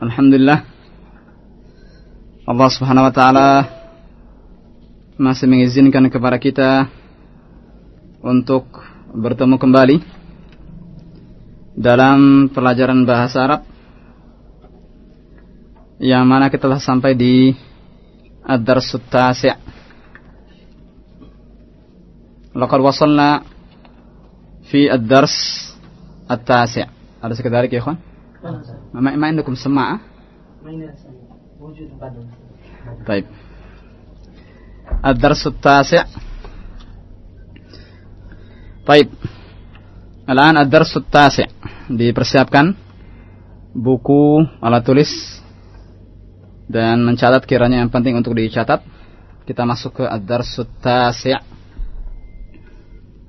Alhamdulillah. Allah subhanahu wa ta'ala Masih mengizinkan kepada kita Untuk bertemu kembali Dalam pelajaran bahasa Arab Yang mana kita telah sampai di Ad-Darsut Tasi' Laqad wasalna Fi Ad-Dars Ada sekedar ya ikhwan? ما, ما عندكم سماعة؟ موجود طيب الدرس التاسع طيب الآن الدرس التاسع dipersiapkan buku alat tulis dan mencatat kiranya yang penting untuk dicatat kita masuk ke ad-darsut tasi'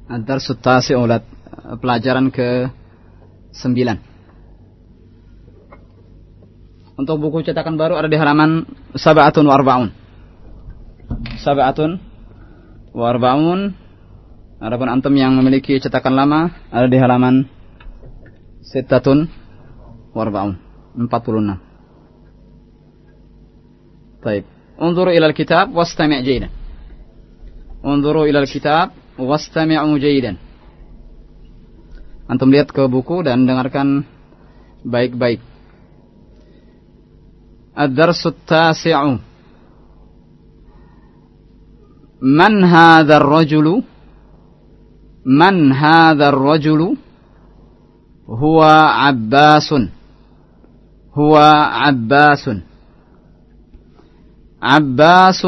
ad-darsut tasi' ulat pelajaran ke sembilan untuk buku cetakan baru ada di halaman Sab'atun wa Arba'un. Sab'atun wa Arba'un. Adapun antum yang memiliki cetakan lama ada di halaman Sittatun wa Arba'un. 46. Baik. Unzuru ila kitab wastami' jaydan. Unzuru ila kitab wastami'u jaydan. Antum lihat ke buku dan dengarkan baik-baik. الدرس التاسع من هذا الرجل من هذا الرجل هو عباس هو عباس عباس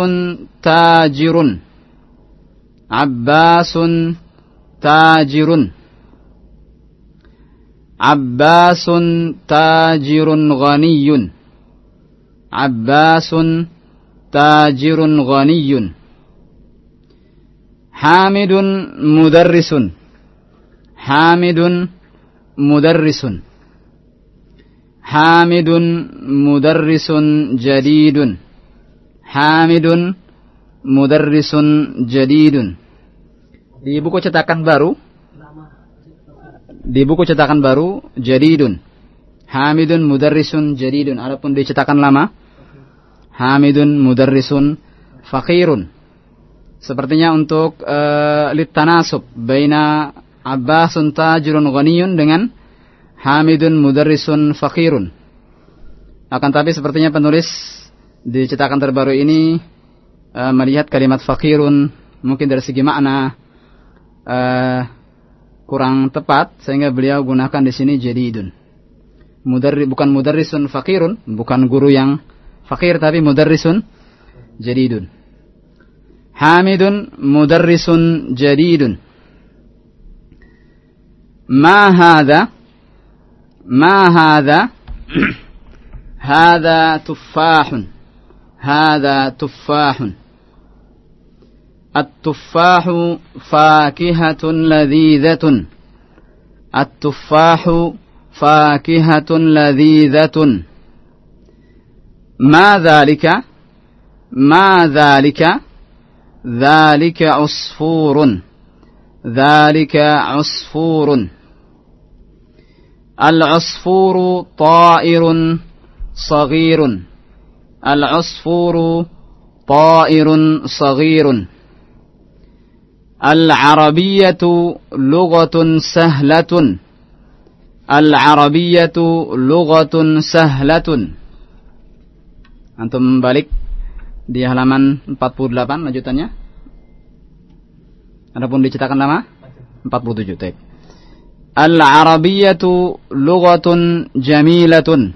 تاجر عباس تاجر عباس تاجر غني Abbasun tajirun ghaniyun. Hamidun mudarrisun. Hamidun mudarrisun. Hamidun mudarrisun jadidun. Hamidun mudarrisun jadidun. Di buku cetakan baru di buku cetakan baru jadidun. Hamidun mudarrisun jadidun. Adapun di cetakan lama Hamidun mudarrisun fakirun. Sepertinya untuk uh, litanasub baina Abbasun tajirun ghaniyun dengan Hamidun mudarrisun fakirun. Akan tapi sepertinya penulis di cetakan terbaru ini uh, melihat kalimat fakirun mungkin dari segi makna uh, kurang tepat sehingga beliau gunakan di sini jadidun. Mudarri, bukan mudarrisun fakirun, bukan guru yang فقير تابي مدرس جديد. حامد مدرس جديد. ما هذا؟ ما هذا؟ هذا تفاح. هذا تفاح. التفاح فاكهة لذيذة. التفاح فاكهة لذيذة. ما ذلك? ما ذلك؟ ذلك عصفور. ذلك عصفور. العصفور طائر صغير. العصفور طائر صغير. العربية لغة سهلة. العربية لغة سهلة. Antum balik di halaman 48 lanjutannya. Adapun dicetakan nama 47. Baik. Al-Arabiyyatu lughatun jamilatun.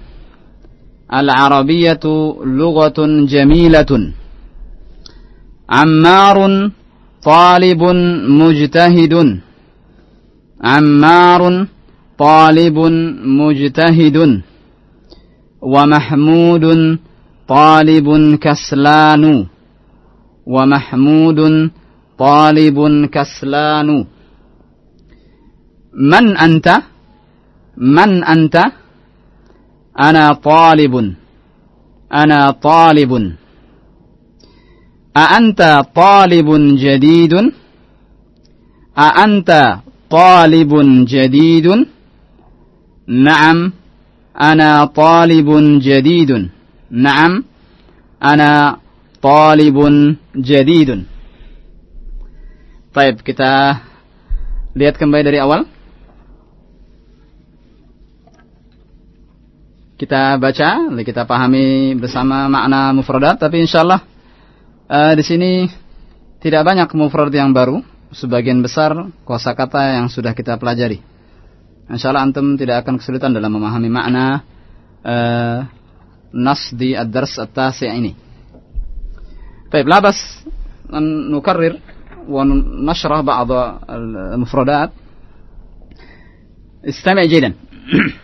Al-Arabiyyatu lughatun jamilatun. Ammarun talibun mujtahidun. Ammarun talibun mujtahidun. Wa طالب كسلان. ومحمود طالب كسلان. من أنت؟ من أنت؟ أنا طالب. أنا طالب. أأنت طالب جديد؟ أأنت طالب جديد؟ نعم أنا طالب جديد. Naam, ana talibun jadidun. Baik, kita lihat kembali dari awal. Kita baca, kita pahami bersama makna mufradat, tapi insyaallah uh, di sini tidak banyak mufradat yang baru, sebagian besar kosa kata yang sudah kita pelajari. Insya Allah antum tidak akan kesulitan dalam memahami makna uh, نص دي الدرس التاسع إني. طيب لا بس نكرر ونشرح بعض المفردات. استمع جيدا.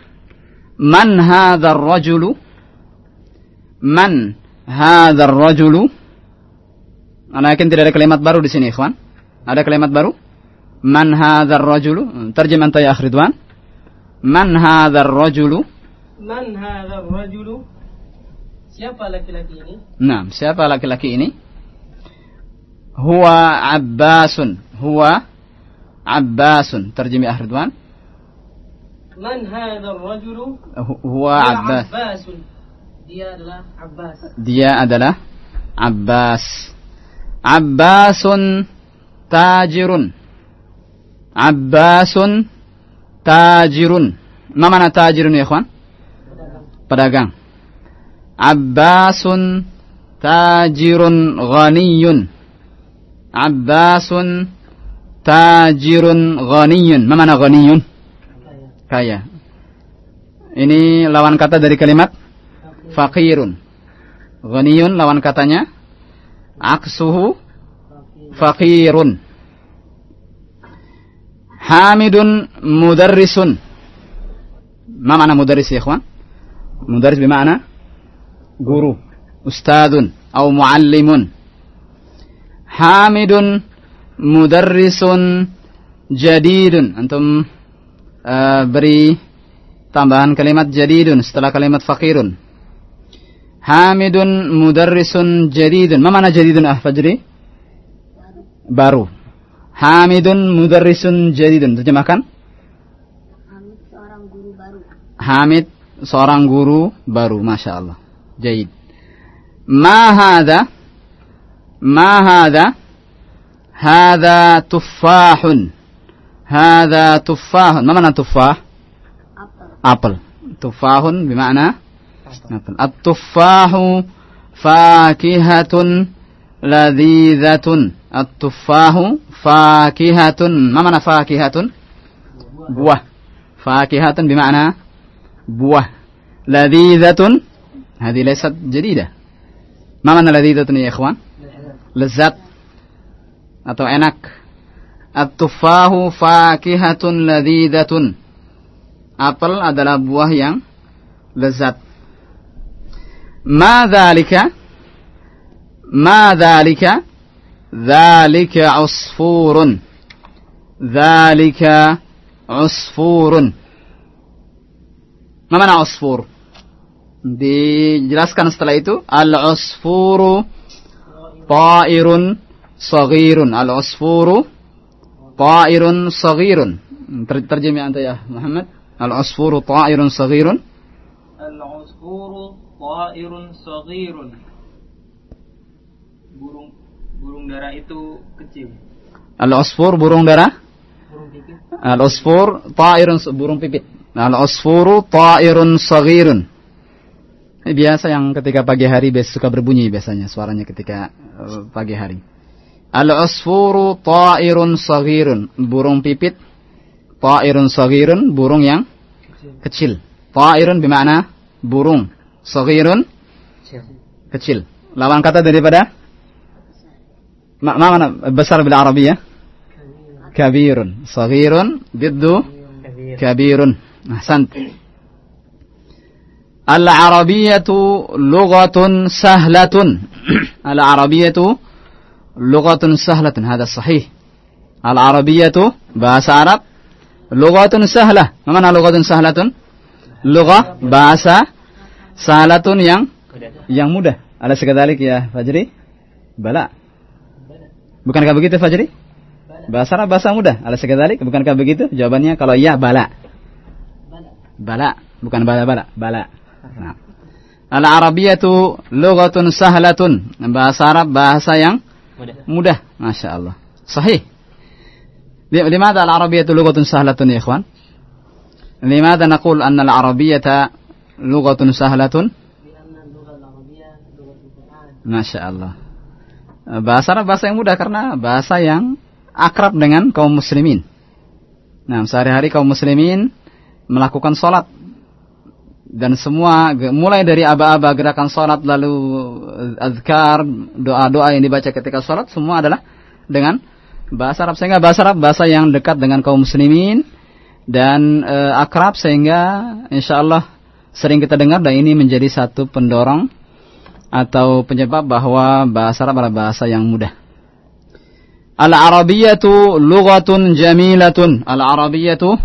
من هذا الرجل؟ من هذا الرجل؟ أنا كنت لدي كلمات برو دي سيني إخوان ada kalimat baru man hadzal rajulu terjemahan tay akhir duan من هذا الرجل؟ من هذا الرجل؟ Siapa laki-laki ini? Nah, siapa laki-laki ini? Huwa Abbasun. Huwa Abbasun. Terjem ya Ridwan. Man hadzal rajulu? Huwa Abbas. Abbasun. Dia adalah Abbas. Dia adalah Abbas. Abbasun tajirun. Abbasun tajirun. Ma mana tajirun ya ikhwan? Pedagang. Abbasun tajirun ghaniyun. Abbasun tajirun ghaniyun. Ma mana ghaniyun? Kaya. Ini lawan kata dari kalimat fakirun. Ghaniyun lawan katanya aksuhu faqirun hamidun mudarrisun ma mana mudarris ya ikhwan mudarris bermakna guru ustadun atau muallimun hamidun mudarrisun jadidun antum uh, beri tambahan kalimat jadidun setelah kalimat faqirun Hamidun mudarrisun jadidun. Ma mana jadidun ah Fajri? Baru. Hamidun mudarrisun jadidun. Terjemahkan? Hamid seorang guru baru. Hamid seorang guru baru. Masya Allah. Jadid. Ma hada? Ma hada? Hada tuffahun. Hada tuffahun. Ma mana tuffah? Apel. Apel. Tuffahun bermakna التفاح فاكهة لذيذة التفاح فاكهة ما معنى فاكهة buah فاكهة بمعنى buah لذيذة هذه ليست جديدة ما معنى لذيذة يا إخوان lezat atau enak at-tufahu fakihatun ladhidatun apel adalah buah yang lezat ما ذلك ما ذلك ذلك عصفور ذلك عصفور ما معنى عصفور Dijelaskan setelah itu al-usfuru ta'irun saghirun. Al-usfuru ta'irun saghirun. Ter terjemah anta ya Muhammad. Al-usfuru ta'irun saghirun. Al-usfuru ta'irun saghirun. Burung burung dara itu kecil. Al-usfur burung dara? Burung pipit. Al-usfur ta'irun burung pipit. Al-usfuru ta'irun saghirun. Ini biasa yang ketika pagi hari biasa suka berbunyi biasanya suaranya ketika uh, pagi hari. Al-usfuru ta'irun saghirun. Burung pipit ta'irun saghirun, burung yang kecil. Ta'irun bermakna burung. Saghirun kecil. Lawan kata daripada ma ma mana besar bil Arabiyah? Kabirun. Saghirun biddu kabirun. Ahsant. Al-Arabiyatu lughatun sahlatun. Al-Arabiyatu lughatun sahlatun. Hada sahih. Al-Arabiyatu bahasa Arab lughatun sahlah. Mana lughatun sahlatun? Lughah bahasa sahlatun yang yang mudah. Ada sekadalik ya Fajri? Bala. Bukankah begitu Fajri? Bahasa Arab bahasa mudah. Ada sekadalik? Bukankah begitu? Jawabannya kalau iya bala. Bala, bukan bala-bala, bala. Nah. Al-Arabiyatu lughatun sahlatun. Bahasa Arab bahasa yang Mudah. mudah. Masya Allah. Sahih. لماذا العربية لغة سهلة يا إخوان لماذا نقول أن العربية لغة سهلة لأن اللغة العربية لغة القرآن Masya Allah Bahasa Arab bahasa yang mudah karena bahasa yang akrab dengan kaum muslimin Nah sehari-hari kaum muslimin melakukan sholat dan semua mulai dari aba-aba gerakan sholat lalu eh, azkar doa-doa yang dibaca ketika sholat semua adalah dengan bahasa Arab sehingga bahasa Arab bahasa yang dekat dengan kaum muslimin dan eh, akrab sehingga insya Allah sering kita dengar dan ini menjadi satu pendorong atau penyebab bahwa bahasa Arab adalah bahasa yang mudah. Al-Arabiyatu lughatun jamilatun. Al-Arabiyatu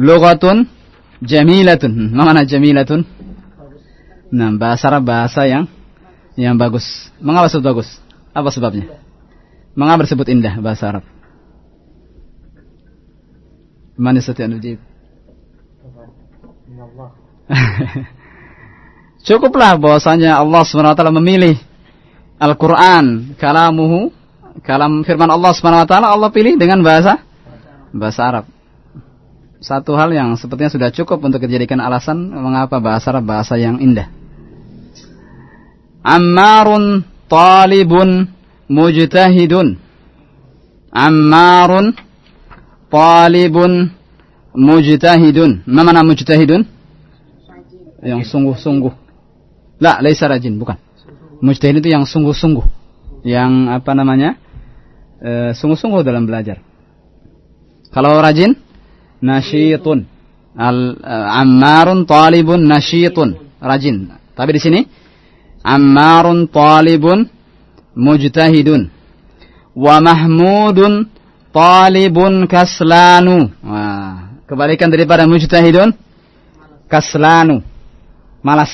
lughatun jamilatun. Mana jamilatun? Nah, bahasa Arab bahasa yang yang bagus. Mengapa disebut bagus? Apa sebabnya? Mengapa disebut indah bahasa Arab? Man yastati an yujib? Cukuplah bahwasanya Allah SWT memilih Al-Quran, kalamuhu, kalam firman Allah SWT, Allah pilih dengan bahasa bahasa Arab. Satu hal yang sepertinya sudah cukup untuk dijadikan alasan mengapa bahasa Arab bahasa yang indah. Ammarun talibun mujtahidun. Ammarun talibun mujtahidun. Ma mana mujtahidun? Yang sungguh-sungguh. La, laisa rajin, bukan. Mujtahid itu yang sungguh-sungguh. Yang apa namanya? Eh, sungguh-sungguh dalam belajar. Kalau rajin, nasyitun. Al eh, ammarun talibun nasyitun. Rajin. Tapi di sini ammarun talibun mujtahidun. Wa mahmudun talibun kaslanu. Wah, kebalikan daripada mujtahidun kaslanu malas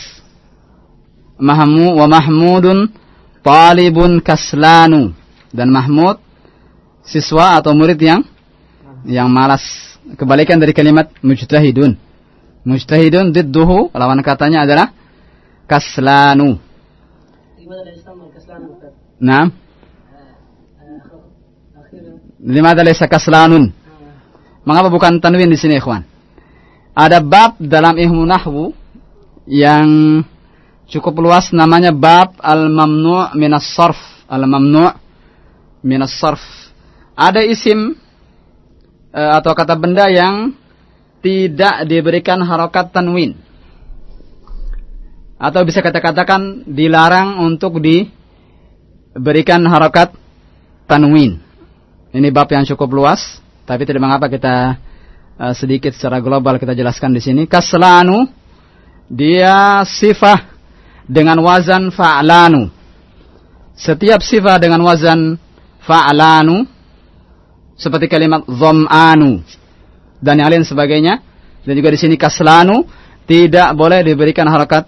mahmu wa mahmudun talibun kaslanu dan mahmud siswa atau murid yang yang malas kebalikan dari kalimat mujtahidun. Mujtahidun didduhu lawan katanya adalah kaslanu. Nah. Limada laysa kaslanun? Mengapa bukan tanwin di sini, ikhwan? Ada bab dalam ilmu nahwu yang cukup luas namanya bab al-mamnu' minas sarf. Al-mamnu' minas sarf. Ada isim atau kata benda yang tidak diberikan harokat tanwin. Atau bisa kita katakan dilarang untuk diberikan harokat tanwin. Ini bab yang cukup luas, tapi tidak mengapa kita eh, sedikit secara global kita jelaskan di sini. Kaslanu dia sifah dengan wazan fa'lanu. Setiap sifat dengan wazan fa'lanu seperti kalimat dham'anu dan yang lain sebagainya dan juga di sini kaslanu tidak boleh diberikan harakat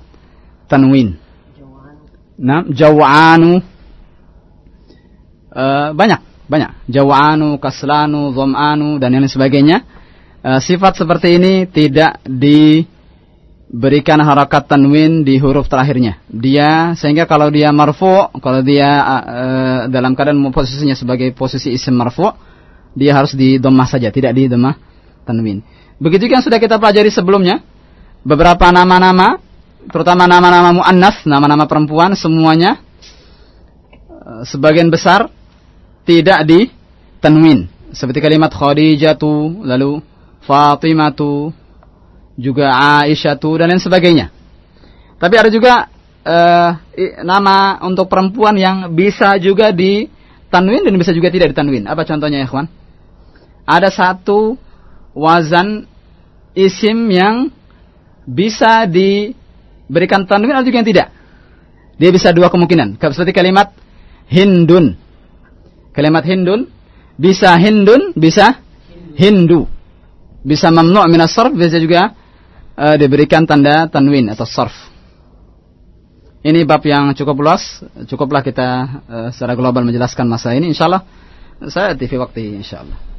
tanwin. Nah, jawanu Eh, banyak, banyak. Jawanu, kaslanu, dhamanu dan yang lain sebagainya. Eh, sifat seperti ini tidak diberikan harakat tanwin di huruf terakhirnya. Dia sehingga kalau dia marfu, kalau dia eh, dalam keadaan posisinya sebagai posisi isim marfu, dia harus di dhammah saja, tidak di dhammah tanwin. Begitu yang sudah kita pelajari sebelumnya, beberapa nama-nama terutama nama-nama muannas, nama-nama perempuan semuanya eh, sebagian besar tidak di tanwin seperti kalimat Khadijatu lalu Fatimatu juga Aisyatu dan lain sebagainya. Tapi ada juga i- nama untuk perempuan yang bisa juga di tanwin dan bisa juga tidak di tanwin. Apa contohnya ya, kawan? Ada satu wazan isim yang bisa diberikan tanwin atau juga yang tidak. Dia bisa dua kemungkinan. Seperti kalimat Hindun. Kalimat Hindun bisa Hindun, bisa Hindu. Bisa mamnu' minas sarf, bisa juga eh, diberikan tanda tanwin atau sarf. Ini bab yang cukup luas, cukuplah kita eh, secara global menjelaskan masalah ini insyaallah. Saya TV waktu insyaallah.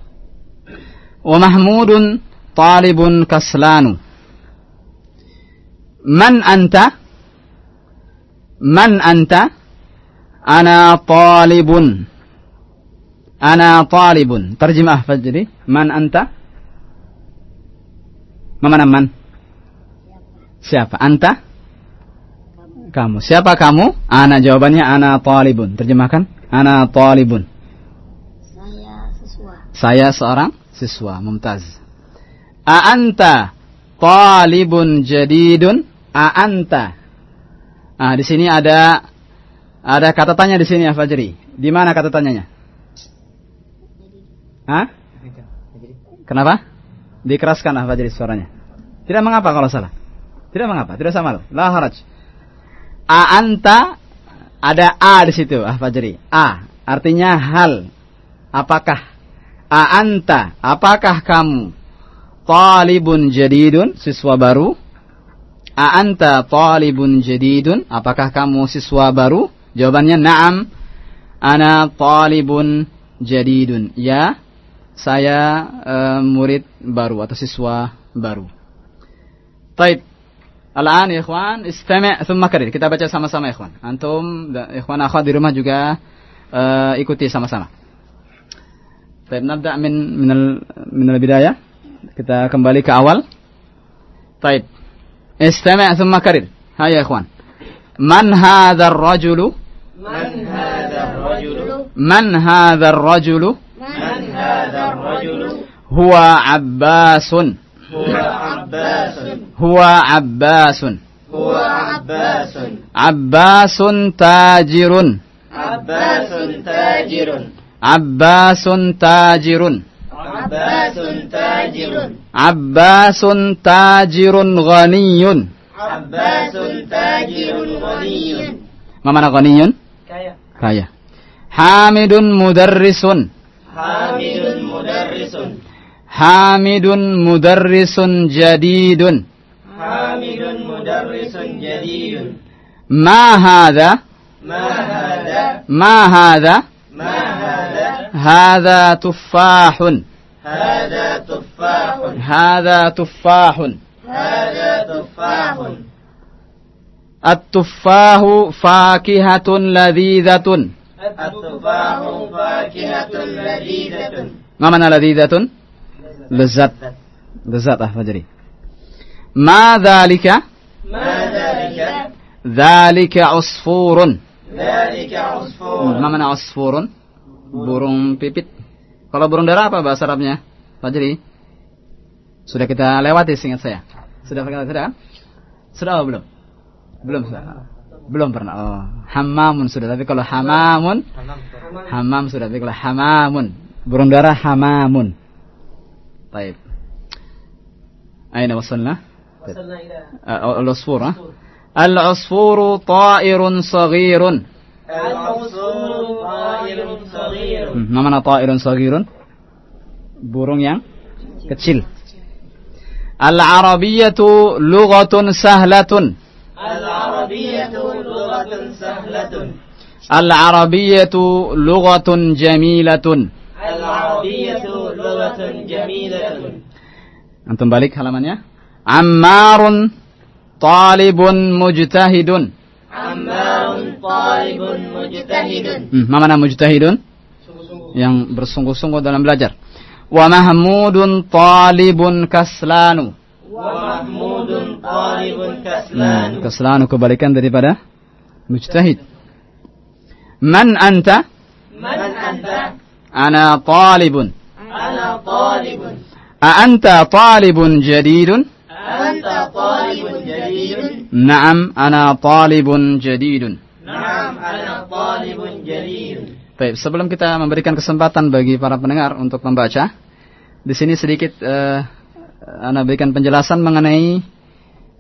Wa mahmudun talibun kaslanu. Man anta? Man anta? Ana talibun. Ana talibun. Terjemah Fajri. Man anta? Mana man? Siapa? Anta? Kamu. Siapa kamu? Ana jawabannya ana talibun. Terjemahkan. Ana talibun. Saya siswa. Saya seorang siswa. Mumtaz. A anta talibun jadidun? A anta. Ah, di sini ada ada kata tanya di sini ya Fajri. Di mana kata tanyanya? Hah? Kenapa? Dikeraskan ah Fajri suaranya. Tidak mengapa kalau salah. Tidak mengapa, tidak sama lo. La haraj. A anta ada a di situ ah Fajri. A artinya hal. Apakah? A anta, apakah kamu talibun jadidun, siswa baru? A anta talibun jadidun, apakah kamu siswa baru? Jawabannya na'am. Ana talibun jadidun. Ya, saya eh, murid baru atau siswa baru. Taib. Al-an ikhwan, istami' thumma karir. Kita baca sama-sama ikhwan. Antum ikhwan akhwat di rumah juga eh, ikuti sama-sama. Baik, nabda min minal minal bidayah. Kita kembali ke awal. Baik. Istami' thumma karir. Hai ya ikhwan. Man hadzal rajulu? Man hadzal rajulu? Man hadzal rajulu? Man hadzal rajulu? Huwa Abbasun. Huwa Abbasun. Huwa Abbasun. Huwa Abbasun. Abbasun tajirun. Abbasun tajirun. Abbasun tajirun. Abbasun tajirun. Abbasun tajirun ghaniyun. Abbasun tajirun ghaniyun. Ma mana ghaniyun? Kaya. Kaya. Hamidun mudarrisun. Hamidun mudarrisun. Hamidun mudarrisun jadidun. Hamidun mudarrisun jadidun. Ma hadha? Ma hadha? Ma hadha? Ma hadha? هذا تفاح. هذا تفاح. هذا تفاح. هذا تفاح. التفاح فاكهة لذيذة. التفاح فاكهة لذيذة. ما معنى لذيذة؟ لذات. لذات فجري ما ذلك؟ ما ذلك؟ ذلك عصفور. ذلك عصفور. ما معنى عصفور؟ burung pipit. Kalau burung darah apa bahasa Arabnya? Pak Jadi? Sudah kita lewati singkat saya. Sudah pernah sudah? Sudah oh, belum? Belum sudah. Belum pernah. Oh, hamamun sudah. Tapi kalau hamamun, hamam sudah. Tapi kalau hamamun, burung darah hamamun. Baik. Aina wasalna? Wasalna ila. Eh, oh, al-usfur. Al-usfur ta'irun saghirun. Al-usfuru ta'irun hmm, mana ta'irun saghirun? Burung yang kecil. Al-Arabiyyatu lughatun sahlatun. Al-Arabiyyatu lughatun sahlatun. Al-Arabiyyatu lughatun jamilatun. Al-Arabiyyatu lughatun jamilatun. Antum balik halamannya. Ammarun talibun mujtahidun. Ammarun talibun mujtahidun. Hmm, mana mujtahidun? Yang bersungguh-sungguh dalam belajar. Wa mahmudun talibun kaslanu. Wa mahmudun talibun Hmm, kaslanu. kaslanu kebalikan daripada mujtahid. Man anta? Man anta? Ana talibun. Ana talibun. A anta talibun jadidun? Anta talibun jadidun. Naam, ana talibun jadidun. Naam, ana talibun. Baik, sebelum kita memberikan kesempatan bagi para pendengar untuk membaca, di sini sedikit eh, Anda berikan penjelasan mengenai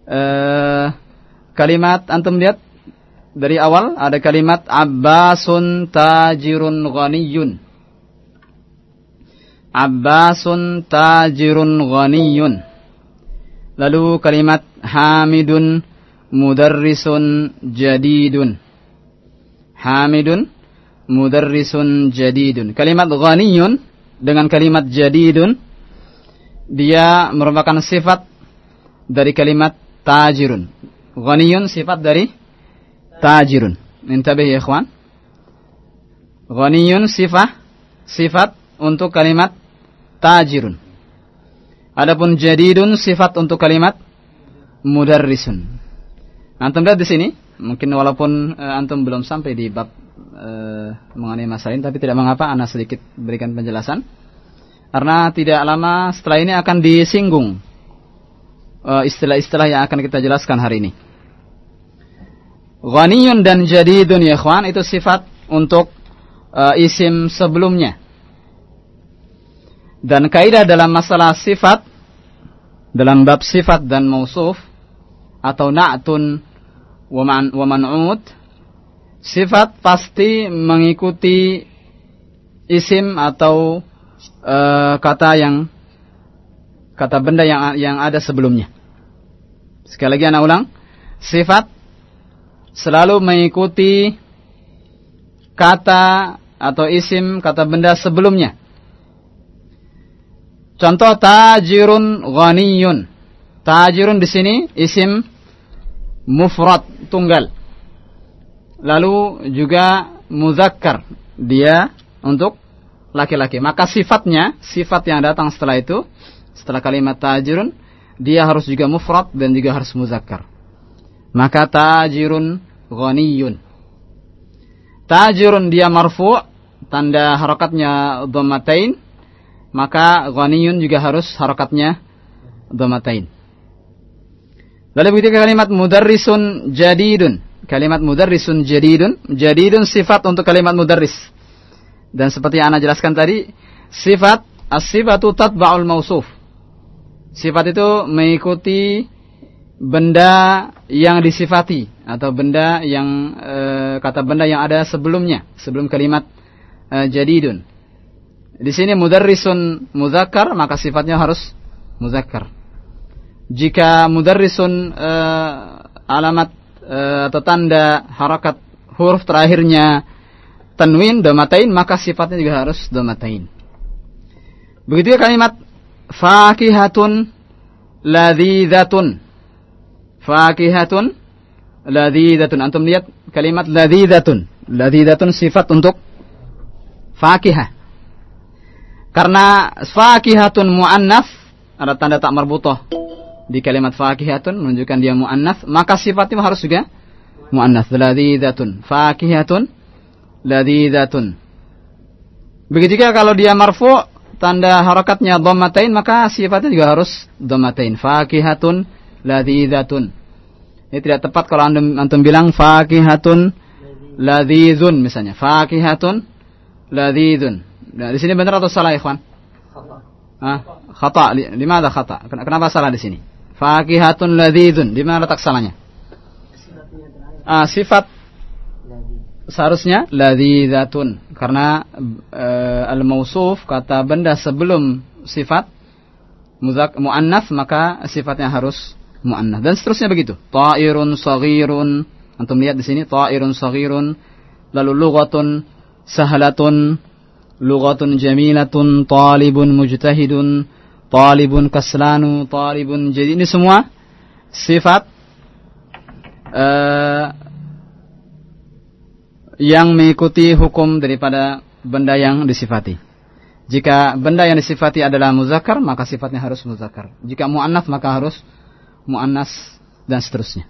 eh, kalimat antum lihat dari awal ada kalimat Abbasun tajirun ghaniyun. Abbasun tajirun ghaniyun. Lalu kalimat Hamidun mudarrisun jadidun. Hamidun mudarrisun jadidun. Kalimat ghaniyun dengan kalimat jadidun dia merupakan sifat dari kalimat tajirun. Ghaniyun sifat dari tajirun. Intabih ya ikhwan. Ghaniyun sifat sifat untuk kalimat tajirun. Adapun jadidun sifat untuk kalimat mudarrisun. Antum lihat di sini, mungkin walaupun uh, antum belum sampai di bab uh, mengenai masalah ini, tapi tidak mengapa, ana sedikit berikan penjelasan. Karena tidak lama setelah ini akan disinggung istilah-istilah uh, yang akan kita jelaskan hari ini. Ghaniyun dan jadidun ya ikhwan itu sifat untuk uh, isim sebelumnya. Dan kaidah dalam masalah sifat dalam bab sifat dan mausuf atau na'tun wa sifat pasti mengikuti isim atau uh, kata yang kata benda yang yang ada sebelumnya. Sekali lagi anak ulang, sifat selalu mengikuti kata atau isim kata benda sebelumnya. Contoh tajirun ghaniyun. Tajirun di sini isim mufrad tunggal. Lalu juga muzakkar dia untuk laki-laki. Maka sifatnya, sifat yang datang setelah itu, setelah kalimat tajirun, dia harus juga mufrad dan juga harus muzakkar. Maka tajirun ghaniyun. Tajirun dia marfu' tanda harakatnya dhammatain maka ghaniyun juga harus harakatnya dhammatain. Lalu begitu kalimat mudarrisun jadidun. Kalimat mudarrisun jadidun, jadidun sifat untuk kalimat mudarris. Dan seperti yang Anda jelaskan tadi, sifat as-sifatu tatba'ul mausuf. Sifat itu mengikuti benda yang disifati atau benda yang e, kata benda yang ada sebelumnya, sebelum kalimat e, jadidun. Di sini mudarrisun muzakkar maka sifatnya harus muzakkar. Jika mudarrisun e, alamat e, atau tanda harakat huruf terakhirnya tanwin domatain maka sifatnya juga harus domatain. Begitu ya kalimat fakihatun ladhidatun. Fakihatun ladhidatun. Antum lihat kalimat ladhidatun. Ladhidatun sifat untuk fakihah. Karena fakihatun mu'annaf ada tanda tak marbutoh di kalimat fakihatun menunjukkan dia mu'annaf, maka sifatnya harus juga mu'annaf. Ladhidatun. Fakihatun ladhidatun. Begitu juga kalau dia marfu tanda harakatnya dhammatain maka sifatnya juga harus dhammatain. Fakihatun ladhidatun. Ini tidak tepat kalau antum, antum bilang fakihatun ladhidun misalnya. Fakihatun ladhidun. Nah, di sini benar atau salah, ikhwan? Ah, khata. Di mana khata? Kenapa salah di sini? Fakihatun ladhidun. Di mana letak salahnya? Ah, sifat seharusnya ladhidatun karena e, al-mausuf kata benda sebelum sifat muzak muannats maka sifatnya harus muannats dan seterusnya begitu. Ta'irun saghirun. Antum lihat di sini ta'irun saghirun, lalu lughatun sahlatun, lughatun jamilatun, talibun mujtahidun, talibun kaslanu, talibun. Jadi ini semua sifat uh, yang mengikuti hukum daripada benda yang disifati. Jika benda yang disifati adalah muzakar, maka sifatnya harus muzakar. Jika mu'annaf, maka harus mu'annas dan seterusnya.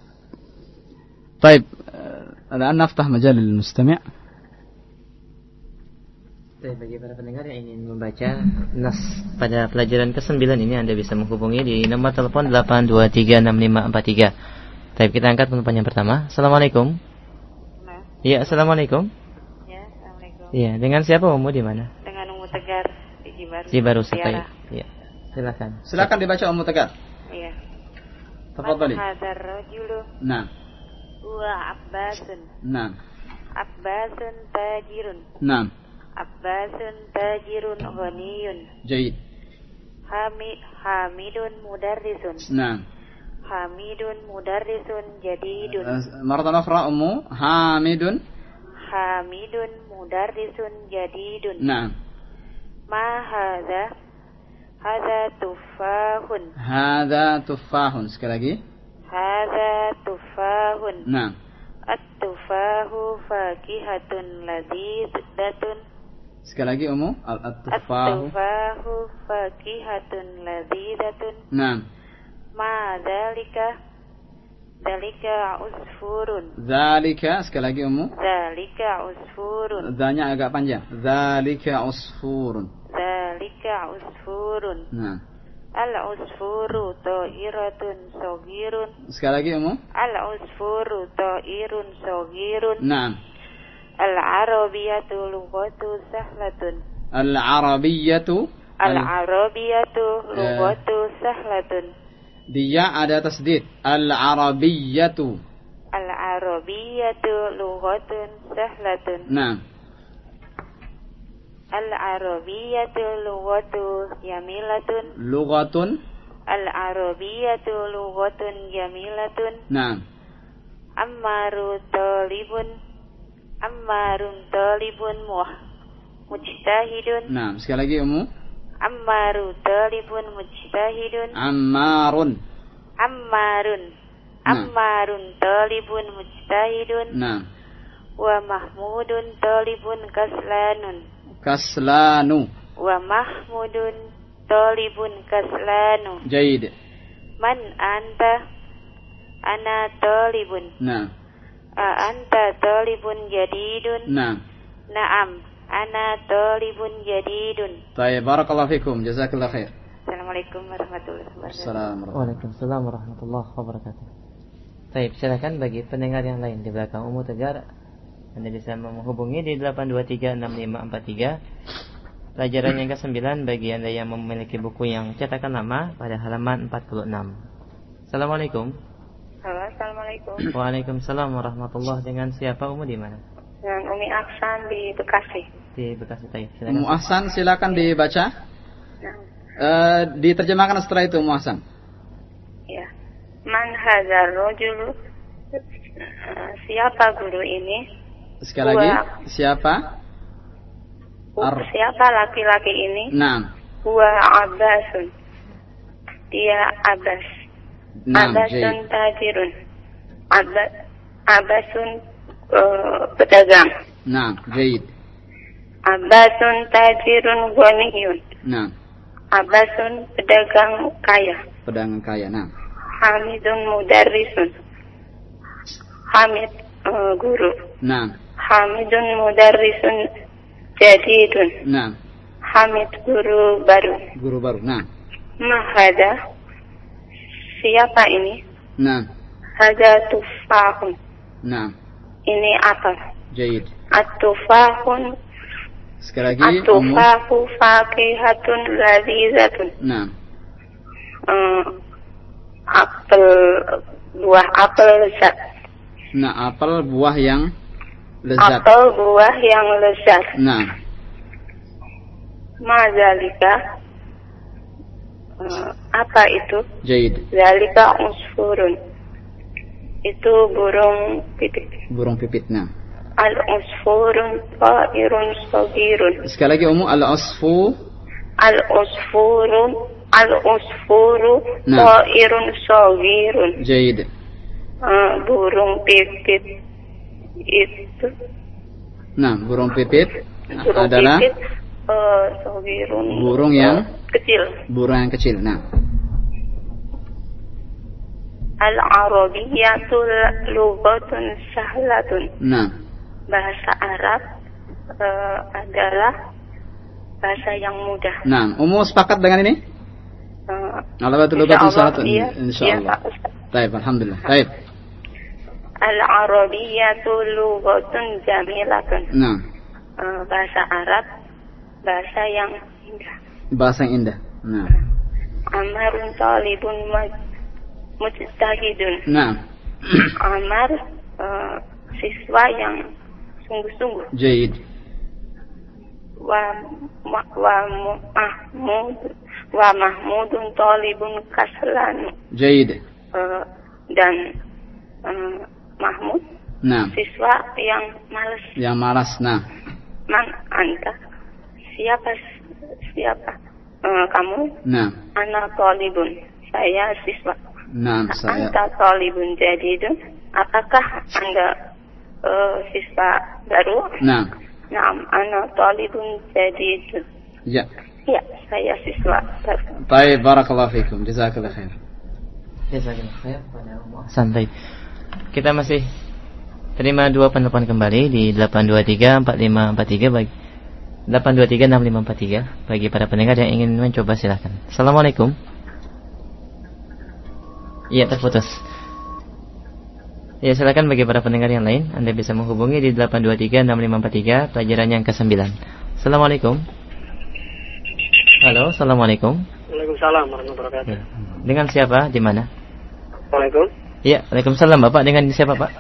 Taib, eh, al-annaf tah majalil mustami'. Baik, bagi para pendengar yang ingin membaca nas pada pelajaran ke-9 ini Anda bisa menghubungi di nomor telepon 8236543. Baik, kita angkat penumpang yang pertama. Assalamualaikum. Iya, Assalamualaikum. Ya, Assalamualaikum. Iya, dengan siapa Umu di mana? Dengan Umu Tegar di Baru. Di Baru Iya. Silakan. Silakan dibaca Umu Tegar. Iya. Tafadhali. Hadzal rajulu. Nah. Wa Abbasun. Naam. Abbasun tajirun. Naam. Abbasun tajirun ghaniyun. Jaid. Hamid Hamidun mudarrisun. Naam. Hamidun mudarrisun jadidun. Eh, Maratan ukhra ummu Hamidun. Hamidun mudarrisun jadidun. Naam. Ma hadza? Hadza tuffahun. Hadza tuffahun. Sekali lagi. Hadza tuffahun. Naam. At-tufahu fakihatun ladzizatun Sekali lagi umum al-tufahu At-tufahu fakihatun ladzidatun Naam. Ma dalika dzalika usfurun Dalika Sekali lagi umum Dalika usfurun Dzanya agak panjang. Dalika usfurun Dalika usfurun Naam. Al-usfuru ta'iratun sogirun Sekali lagi umum Al-usfuru ta'irun sogirun Naam. Al-Arabiyatu lughatu sahlatun. Al-Arabiyatu Al-Arabiyatu ya. lughatu sahlatun. Dia ada tasdid. Al-Arabiyatu. Al-Arabiyatu lughatun sahlatun. Nah. Al-Arabiyatu lughatu yamilatun. Lughatun. Al-Arabiyatu lughatun yamilatun. Nah. Ammaru talibun Ammarun talibun muh mujtahidun. Nah, sekali lagi Ummu. Ammaru talibun mujtahidun. Ammarun. Ammarun. Ammarun talibun mujtahidun. Nah. Wa Mahmudun talibun kaslanun. Kaslanu. Wa Mahmudun talibun kaslanu. Jaid. Man anta? Ana talibun. Nah. Anta tolibun jadidun. Naam. Naam. Ana tolibun jadidun. Baik, barakallahu fikum. Jazakallahu khair. Assalamualaikum warahmatullahi wabarakatuh. Waalaikumsalam warahmatullahi wabarakatuh. Baik, silakan bagi pendengar yang lain di belakang Umu Tegar Anda bisa menghubungi di 8236543. Pelajaran yang ke-9 bagi Anda yang memiliki buku yang cetakan lama pada halaman 46. Assalamualaikum. Assalamualaikum. Waalaikumsalam warahmatullahi Dengan siapa Umu di mana? Dengan Umi Aksan di Bekasi. Di Bekasi Taif Silakan Ahsan silakan dibaca Eh, diterjemahkan setelah itu Ummu Ahsan Ya. Man hadzal rajulu? Eh, Siapa guru ini? sekali lagi siapa Ar- Siapa laki-laki ini? Naam Huwa Abbasun. Dia Abbas. Naam Abbasun tajirun. Abba- Abbasun eh, pedagang. Naam jayyid Abbasun tajirun ghaniyun. Naam Abbasun pedagang kaya. pedagang kaya Naam Hamidun mudarrisun. Hamid eh, guru. Naam Hamidun mudarrisun jadidun. Naam Hamid guru baru. guru baru Naam Mahada. Siapa ini? Naam Hada tufahun. Naam Ini apel. jayyid At-tufahun. sekali lagi At-tufahu fakihatun lazizatun. Naam Eh, apel buah apel lezat. Nah apel buah yang lezat Apel buah yang lezat. Naam Mazalika. Eh, apa itu? jayyid Zalika usfurun. Itu burung pipit. Burung pipit. Nah. Al-usfurun ta'irun sagirun. Sekali lagi Ummu al-asfu Al-usfurun al-usfuru Nah. ta'irun sagirun. jayid. Eh, burung pipit itu Nah, burung pipit burung adalah pipit sagirun. burung yang kecil. burung yang kecil. Nah. Al-Arabiyatul lughatun sahlatun. Nah. Bahasa Arab eh, adalah bahasa yang mudah. Nah, Ummu sepakat dengan ini? Eh, Alabatul Insya lugatul Allah, salatun. iya. Insyaallah. Iya. Baik, alhamdulillah. Baik. Al-Arabiyatul lughatun jamilatun. Nah, Eh, bahasa Arab bahasa yang indah. bahasa yang indah. Nah. Amarun talibun maj- mujtahidun. Nah. Amar eh, siswa yang sungguh-sungguh. Jayid. Wa ma- wa mu- Mahmud wa Mahmudun talibun kaslanu. Jayid. Eh, dan eh, Mahmud Nah. siswa yang malas. Yang malas. Nah. Man anta? Siapa siapa? Eh, kamu? Nah. Anak talibun. Saya siswa. Nah, saya Anta talibun jadidun. Apakah Anda eh, siswa baru? Nah. Naam, anak talibun jadidun. Ya. Ya, saya siswa baru. Baik, barakallahu fikum. Jazakallahu khair. Jazakallah khair pada. Baik. Kita masih terima dua penelpon kembali di 823 4543 bagi 823 6543 bagi para pendengar yang ingin mencoba silahkan. Assalamualaikum. Iya terputus. Ya silakan bagi para pendengar yang lain Anda bisa menghubungi di 823 6543 pelajaran yang ke-9. Assalamualaikum. Halo, assalamualaikum. Waalaikumsalam warahmatullahi wabarakatuh. Ya. Dengan siapa? Di mana? Assalamualaikum. Iya, Waalaikumsalam Bapak. Dengan siapa Pak?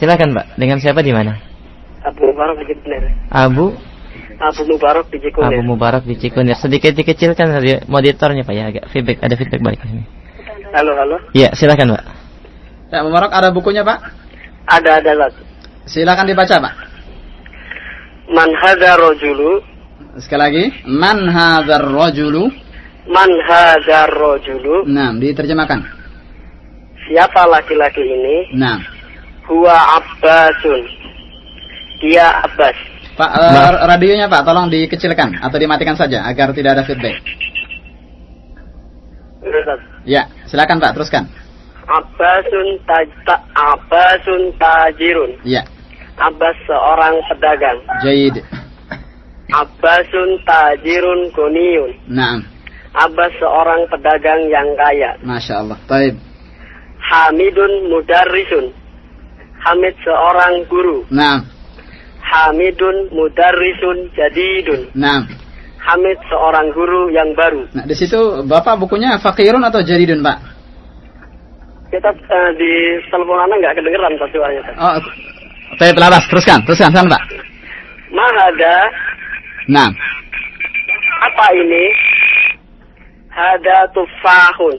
Silakan Pak. Dengan siapa di mana? Abu Mubarak. Abu Abu Mubarak di Cikunir. Abu Mubarak di Cikunir. Sedikit dikecilkan radio- monitornya Pak ya, agak feedback, ada feedback balik ke sini. Halo, halo. Iya, silakan Pak. Ya, Mubarak ada bukunya, Pak? Ada ada Lat. Silakan dibaca, Pak. Man hadza rajulu Sekali lagi, man hadzal rajulu? man hadza rajulu Nah, diterjemahkan. siapa laki-laki ini? Nah, Huwa Abbasun. Dia Abbas. Pak, eh, radionya Pak, tolong dikecilkan atau dimatikan saja agar tidak ada feedback. Ya, silakan Pak, teruskan. Abbasun taj ta, Abbasun tajirun. Ya, Abbas seorang pedagang. jayid. Abbasun tajirun kuniyun. Naam, Abbas seorang pedagang yang kaya. Masya Allah. Taib. Hamidun mudarrisun. Hamid seorang guru. Naam, Hamidun mudarrisun jadidun. naam. Hamid seorang guru yang baru. Nah, di situ Bapak bukunya fakirun atau jadidun, Pak? Kita eh, di telepon anak nggak kedengeran satu ayat. Oh, Taib laras, teruskan, teruskan, silakan Pak. Mahada Naam, apa ini? Hada tufahun.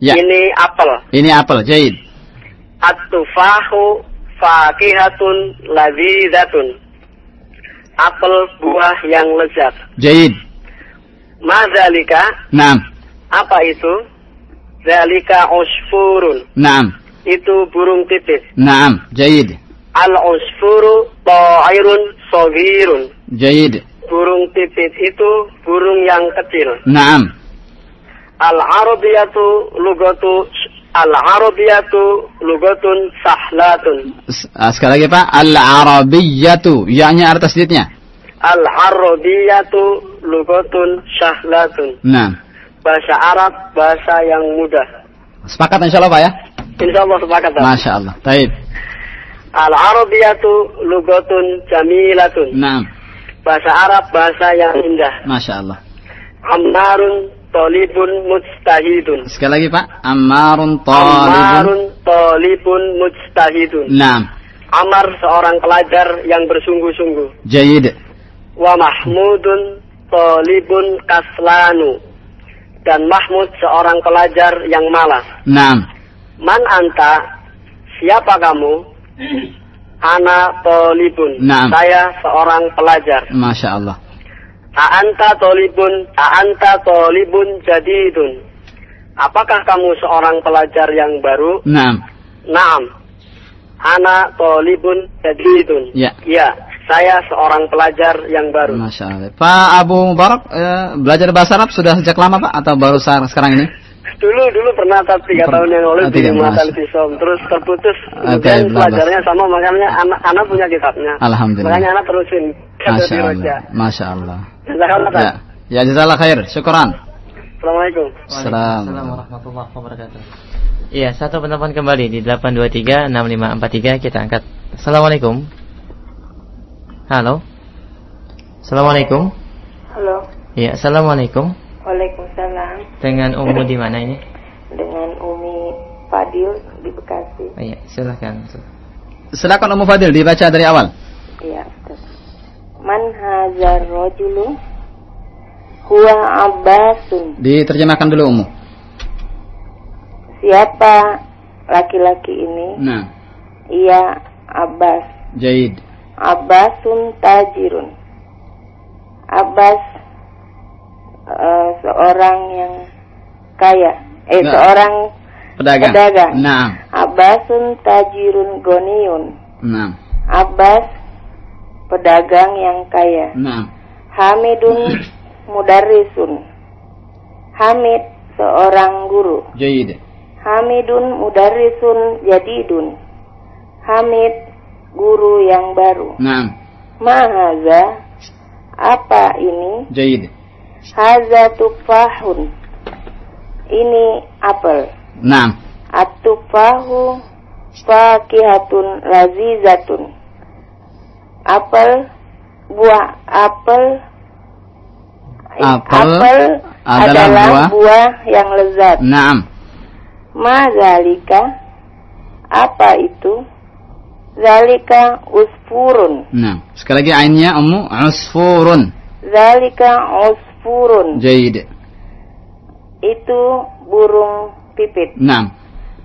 ya. Ini apel. Ini apel, jayid. At-tufahu fakihatun ladzidatun. Apel buah yang lezat. Jayid. Madzalika Naam, apa itu? Zalika usfurun. naam, Itu burung pipit. naam, jayid. Al-usfuru ta'irun sogirun. Jayid. Burung pipit itu burung yang kecil. Naam, Al-arabiyatu lugatu Al-arabiyatu lugatun sahlatun. Ah, sekali lagi Pak, al-arabiyyatu, ya-nya ada tasdidnya. Al-arabiyatu lugatun sahlatun. Nah, Bahasa Arab bahasa yang mudah. sepakat insya Allah Pak ya? Insya Allah sepakat. Pak. Masya Allah. Taib. Al-arabiyatu lugatun jamilatun. Nah, Bahasa Arab bahasa yang indah. Masya Allah. Ammarun tolibun mujtahidun. Sekali lagi Pak, Ammarun talibun. Ammarun tolibun mujtahidun. Nah, Amar seorang pelajar yang bersungguh-sungguh. jayid. Wa Mahmudun tolibun kaslanu. dan Mahmud seorang pelajar yang malas. Naam. Man anta? Siapa kamu? Ana tolibun. Naam. Saya seorang pelajar. Masya Allah. A'anta tolibun, a'anta tolibun jadidun. Apakah kamu seorang pelajar yang baru? Naam. Naam. Ana tolibun jadidun. Ya. Ya, saya seorang pelajar yang baru. Masya Allah. Pak Abu Mubarak eh, belajar bahasa Arab sudah sejak lama Pak atau baru sekarang ini? Dulu dulu pernah tat- tiga Per- tahun yang lalu ah, di Muatan Mas. Tisom, terus terputus. Ah, Kemudian baik, pelajarnya sama, makanya anak anak punya kitabnya. Alhamdulillah. Makanya anak terusin. Masya. Allah. Masya Allah. Ya. Ya jazakallah khair. Syukran. Assalamualaikum. Waalaikumsalam warahmatullahi wabarakatuh. Iya, satu penelpon kembali di 823 6543 kita angkat. Assalamualaikum. Halo. Assalamualaikum. Halo, Iya, assalamualaikum. Waalaikumsalam. Dengan Ummu di mana ini? Dengan Umi Fadil di Bekasi. Iya, silahkan. Silakan Ummu Fadil dibaca dari awal. Man hazar rojulu huwa abbasun. Diterjemahkan dulu Ummu. Siapa laki-laki ini? Nah, Ia Abbas. Jaid. Abbasun tajirun. Abbas eh, seorang yang kaya. Eh, Nah. seorang Pedagang. Pedagang. Nah, Abbasun tajirun goniun. nah, Abbas pedagang yang kaya. nah. Hamidun mudarrisun. Hamid seorang guru. Jaid. Hamidun mudarrisun jadidun. Hamid guru yang baru. Nah, Mahaza apa ini? Jaid. Haza tufahun. Ini apel. Nah, At-tufahu fakihatun lazizatun. Apel buah apel Apel adalah adalah buah. buah yang lezat. Naam. Mazalika apa itu? Zalika usfurun. Nah, sekali lagi ainnya Ummu Usfurun. Zalika usfurun. Jaid. Itu burung pipit. Naam.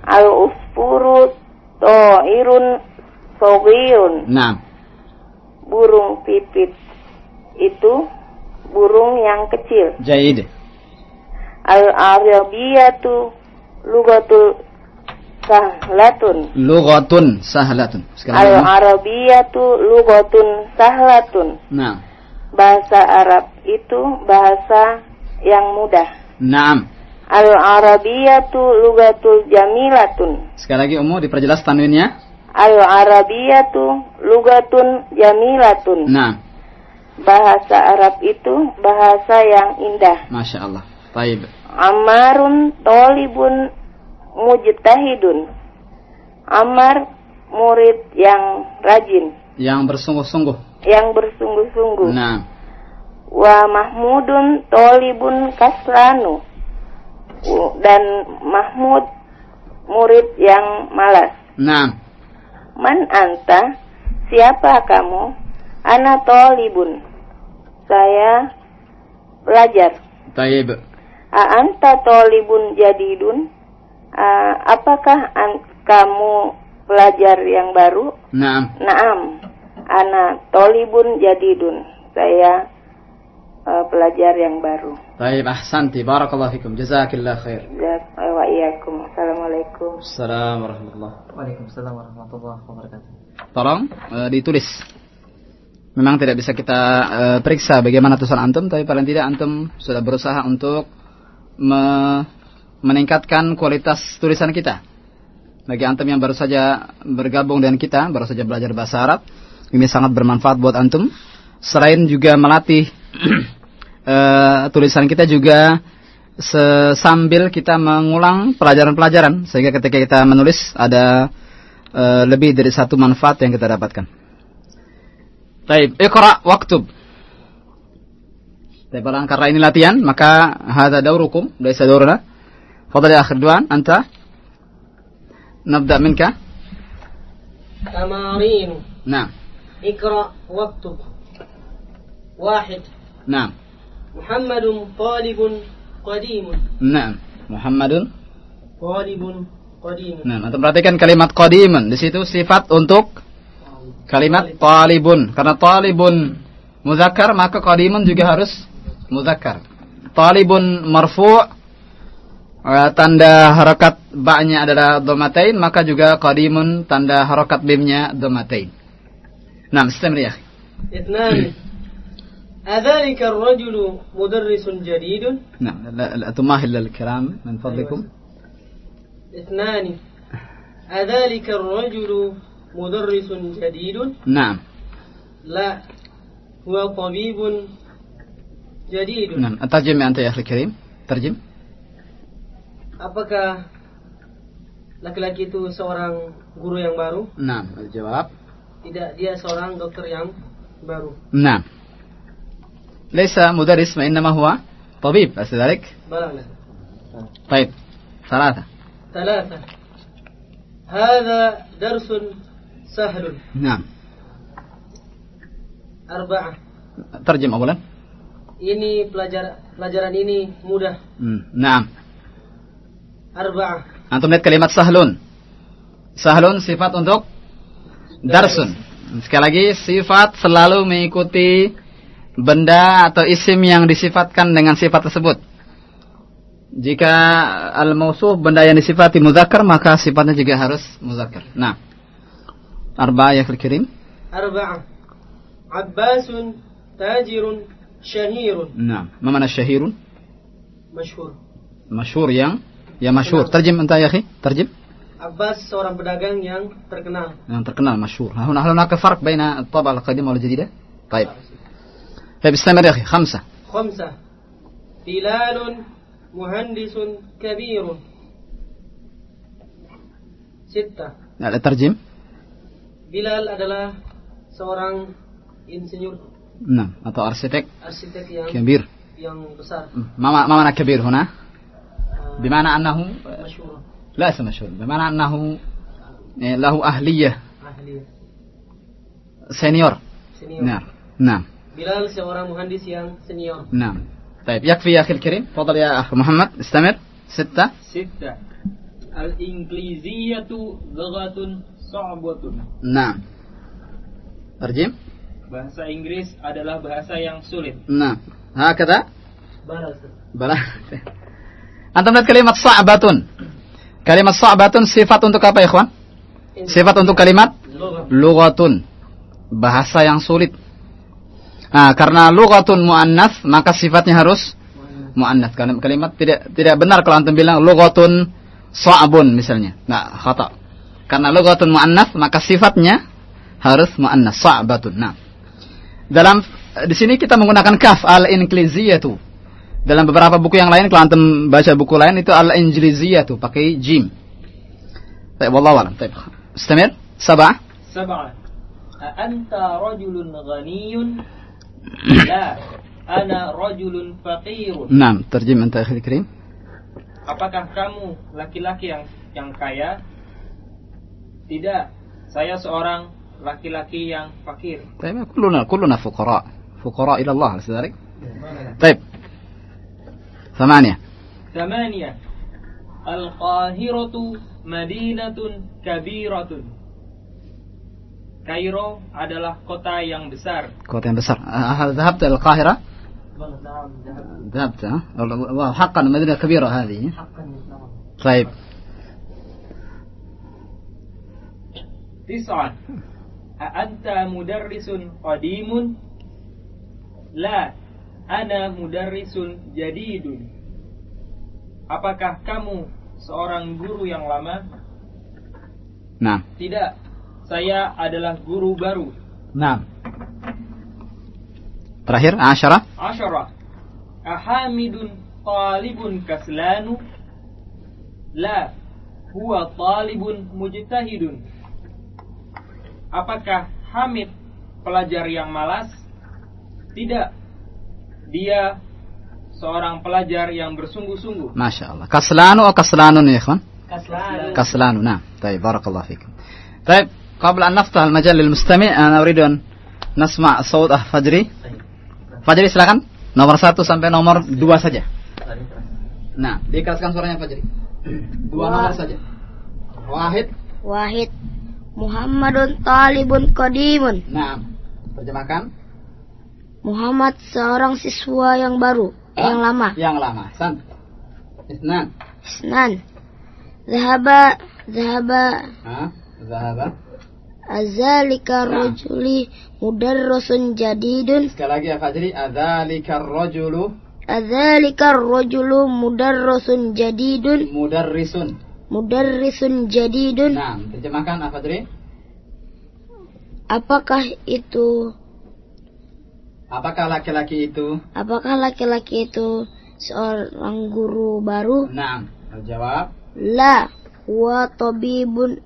Al usfuru to'irun sogirun. Naam. Burung pipit itu burung yang kecil. Jaid. Al arabiyatu lugatul sahlatun. Lughatun sahlatun. Sekali Al lagi. arabiyatu lugatun sahlatun. Naam. Bahasa Arab itu bahasa yang mudah. Naam. Al arabiyatu lugatul jamilatun. Sekali lagi Ummu diperjelas tanwinnya. Al arabiyatu lugatun jamilatun. Naam. Bahasa Arab itu bahasa yang indah. Masya Allah. Taib. Amarun tolibun mujtahidun. Amar murid yang rajin, Yang bersungguh-sungguh. yang bersungguh-sungguh. Naam. Wa Mahmudun tolibun kaslanu. Dan Mahmud murid yang malas. Naam. Man anta? Siapa kamu? Ana tolibun. Saya belajar. Taib. A anta tolibun jadidun? Ah, apakah an- kamu pelajar yang baru? Naam. Naam. Ana tolibun jadidun. Saya eh, pelajar yang baru. Taib ahsanti. Barakallahu fikum. Jazakillah khair. Jaz- Wa iyyakum. Assalamualaikum. Assalamualaikum warahmatullahi Waalaikumsalam warahmatullahi wabarakatuh. Tolong eh, ditulis. Memang tidak bisa kita eh, periksa bagaimana tulisan antum, tapi paling tidak antum sudah berusaha untuk me- meningkatkan kualitas tulisan kita. Bagi antum yang baru saja bergabung dengan kita, baru saja belajar bahasa Arab, ini sangat bermanfaat buat antum. Selain juga melatih eh, tulisan kita juga se- sambil kita mengulang pelajaran-pelajaran sehingga ketika kita menulis ada eh, lebih dari satu manfaat yang kita dapatkan. Baik, ikra waktub. Tapi karena ini latihan, maka hada daurukum, laysa dauruna. Fadal ya akhir duan, anta. Nabda minka. تمارين Naam. اقرأ واكتب واحد Naam. محمد طالب قديم Nah, Muhammadun. طالب قديم Nah, antum perhatikan kalimat qadimun. Di situ sifat untuk kalimat talibun. Karena talibun muzakkar maka qadimun juga harus muzakkar. Talibun marfu' eh, tanda harakat ba-nya adalah domatain maka juga qadimun tanda harakat bimnya domatain. Nah, istamir ya. akhi. اثنان أذلك الرجل مدرس جديد نعم لا, لا تماهل الكلام من فضلكم اثنان أذلك الرجل مدرس جديد نعم لا هو طبيب جديد نعم ترجم أنت يا أخي الكريم ترجم Apakah laki-laki itu seorang guru yang baru? نعم الجواب Tidak, dia seorang dokter yang baru. نعم ليس مدرس وإنما هو طبيب أليس ذلك Balana. طيب ثلاثة ثلاثة هذا درس سهل نعم أربعة ترجم أولا Ini pelajar pelajaran ini mudah. مم. نعم Arba'ah. Antum lihat kalimat sahlun Sahlun sifat untuk darsun Sekali lagi sifat selalu mengikuti benda atau isim yang disifatkan dengan sifat tersebut. Jika al-mausuf benda yang disifati muzakkar maka sifatnya juga harus muzakkar. Nah. arba' ya kirim. Arba' Abbasun tajirun syahirun. Nah, ma mana syahirun? Masyhur. Masyhur yang ya masyhur. Terjem entah ya. Terjem? Abbas seorang pedagang yang terkenal. Yang terkenal masyhur. Nah, nah, nah, Hal hunaka farq baina at-tab al-qadim wal jadidah? Baik. طيب استمر يا أخي خمسة. خمسة. بلال مهندس كبير. ستة. لا ترجم. Bilal adalah seorang insinyur نعم atau arsitek arsitek yang كبير. yang besar. ما ما معنى كبير هنا؟ Uh, بمعنى أنه masyhur. لا اسم مشهور بمعنى أنه له أهلية Ahli. سينيور. Senior. نعم. نعم. Bilal seorang muhandis yang senior. Naam. Baik, yakfi ya akhil kirim. Fadal ya akh Muhammad, istamir. Sitta. Sitta. Al-Ingliziyatu lughatun so'abwatun. Naam. Tarjim? Bahasa Inggris adalah bahasa yang sulit. enam, ha kata, Balas. Balas. Antum lihat kalimat sa'batun. Kalimat sa'batun sifat untuk apa, ya ikhwan? Sifat untuk kalimat Lugatun. Bahasa yang sulit. Nah, karena lughatun muannats maka sifatnya harus muannats. Karena kalimat tidak tidak benar kalau antum bilang lughatun sa'bun misalnya. Nah, khata. Karena lughatun muannats maka sifatnya harus muannats sa'batun. Nah. Dalam di sini kita menggunakan kaf al-inkliziyatu. Dalam beberapa buku yang lain kalau antum baca buku lain itu al-injliziyatu pakai jim. Baik, wallahu a'lam. Baik. Istamir. Sab'ah. Sab'ah. Anta rajulun ghaniyun La ana rajulun faqirun. Naam, terjemahan terakhir Karim. Apakah kamu laki-laki yang yang kaya? Tidak, saya seorang laki-laki yang fakir. Tapi kuluna kuluna fuqara. Fuqara ila Allah, saudari. Baik. Samania. Samania, Al-Qahiratu madinatun kabiratun. Kairo adalah kota yang besar. كوتا بسر هل ذهبت إلى القاهرة؟ ذهبت ها؟ والله حقا مدينة كبيرة هذه طيب تسعة أأنت مدرس قديم؟ لا أنا مدرس جديد Apakah kamu seorang guru yang lama? نعم Tidak, Saya adalah guru baru. Nah. Terakhir, asyara. Asyara. Ahamidun talibun kaslanu. La. Huwa talibun mujtahidun. Apakah Hamid pelajar yang malas? Tidak. Dia seorang pelajar yang bersungguh-sungguh. Masya Allah. Kaslanu atau kaslanun ya, ikhwan? Kaslanu. Kaslanu. Nah, baik. Barakallah fikum. Baik. قبل أن نفتح المجال للمستمع أنا أريد أن نسمع صوت أخ فجري فجري silakan nomor satu sampai nomor dua saja Nah, dikeraskan suaranya Fajri. Dua Wah. nomor saja. Wahid. Wahid. Muhammadun talibun qadimun. Nah, terjemahkan. Muhammad seorang siswa yang baru, eh, yang Ah, lama. Yang lama. San. Isnan. Isnan. Zahaba zahaba Hah? Zahaba. azalika rajuli mudarrisun jadidun Sekali lagi ya Fajri. Adzalika rajulu azalika rajulu mudarrisun jadidun mudarrisun. mudarrisun jadidun Nah, terjemahkan apa Fajri? apakah itu Apakah laki-laki itu? apakah laki-laki itu seorang guru baru Nah, jawab. la huwa tabibun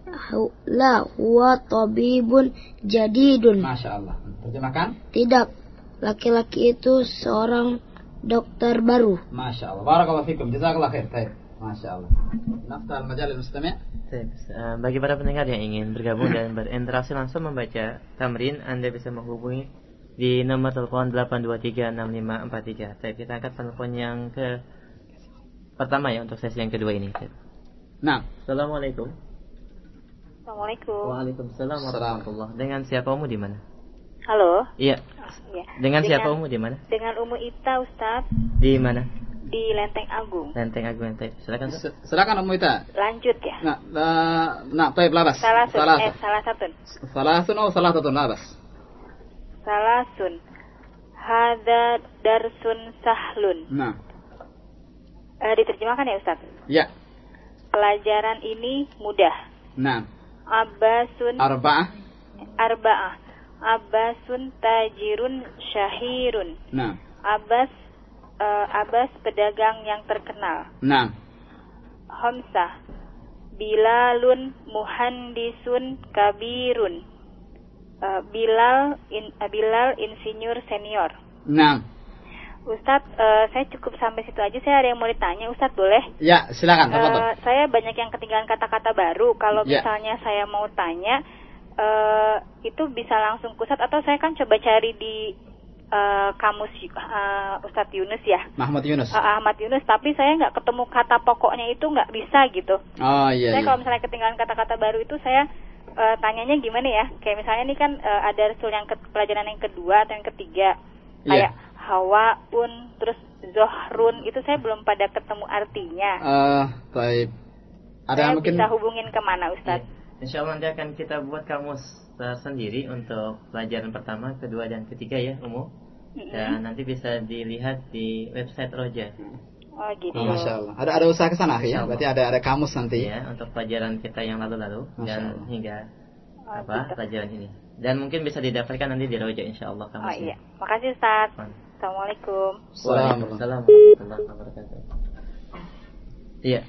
la huwa tabibun jadidun Masya Allah. Terjemahkan. tidak laki-laki itu seorang dokter baru Masya Allah. Barakallahu fikum. Jazakallah khair. Baik. Masya Allah. Naftal majal mustami'. Baik, eh, Bagi para pendengar yang ingin bergabung dan berinteraksi langsung membaca tamrin, Anda bisa menghubungi di nomor telepon 8236543. Baik, kita angkat telepon yang ke pertama ya untuk sesi yang kedua ini. Baik. Nah. Assalamualaikum. Assalamualaikum. Waalaikumsalam warahmatullah. Dengan siapa umu di mana? Halo. Iya. iya. Dengan, dengan siapa umu di mana? Dengan umu Ita Ustaz. Di mana? Di Lenteng Agung. Lenteng Agung Lenteng. Silakan. Silakan umu Ita. Lanjut ya. Nah, uh, nah, baik labas. Salasun. Salasun. Eh, salasun. satu. oh salasatun Salah sun. Hada darsun sahlun. Nah. Uh, diterjemahkan ya Ustaz? Iya pelajaran ini mudah. Nah. Abbasun. Arba'ah. Arba'ah. Abbasun tajirun syahirun. Nah. Abbas uh, Abbas pedagang yang terkenal. Nah. Homsah. Bilalun muhandisun kabirun. Uh, Bilal in, uh, Bilal insinyur senior. Nah. Ustadz, eh, saya cukup sampai situ aja. Saya ada yang mau ditanya, Ustadz boleh? Ya, silakan. Tafadhol. saya banyak yang ketinggalan kata-kata baru. Kalau Ya. misalnya saya mau tanya, eh, itu bisa langsung ke Ustadz atau saya kan coba cari di eh, kamus eh, Ustadz Yunus ya, Mahmud Yunus. Eh, Ahmad Yunus. Tapi saya nggak ketemu kata pokoknya itu nggak bisa gitu. Oh iya. saya iya. kalau misalnya ketinggalan kata-kata baru itu saya eh, tanyanya gimana ya? Kayak misalnya ini kan eh, ada rasul yang ke- pelajaran yang kedua atau yang ketiga. Iya. Kayak hawaun, terus zohrun itu saya belum pada ketemu artinya. Eh, baik. Ada saya mungkin bisa hubungin ke mana Ustaz? Insya Allah nanti akan kita buat kamus sendiri untuk pelajaran pertama, kedua, dan ketiga ya, Umu. Mm-mm. Dan nanti bisa dilihat di website Roja. Oh gitu. Oh, Masya Allah. Ada ada usaha ke sana ya. Allah. Berarti ada ada kamus nanti. Ya, untuk pelajaran kita yang lalu-lalu Masya dan Allah. hingga Oh, apa gitu. pelajaran ini. Dan mungkin bisa didaftarkan nanti di Roja Insya Allah Oh kamusnya. iya. Makasih Ustaz. Assalamualaikum. Waalaikumsalam warahmatullahi wabarakatuh. Iya.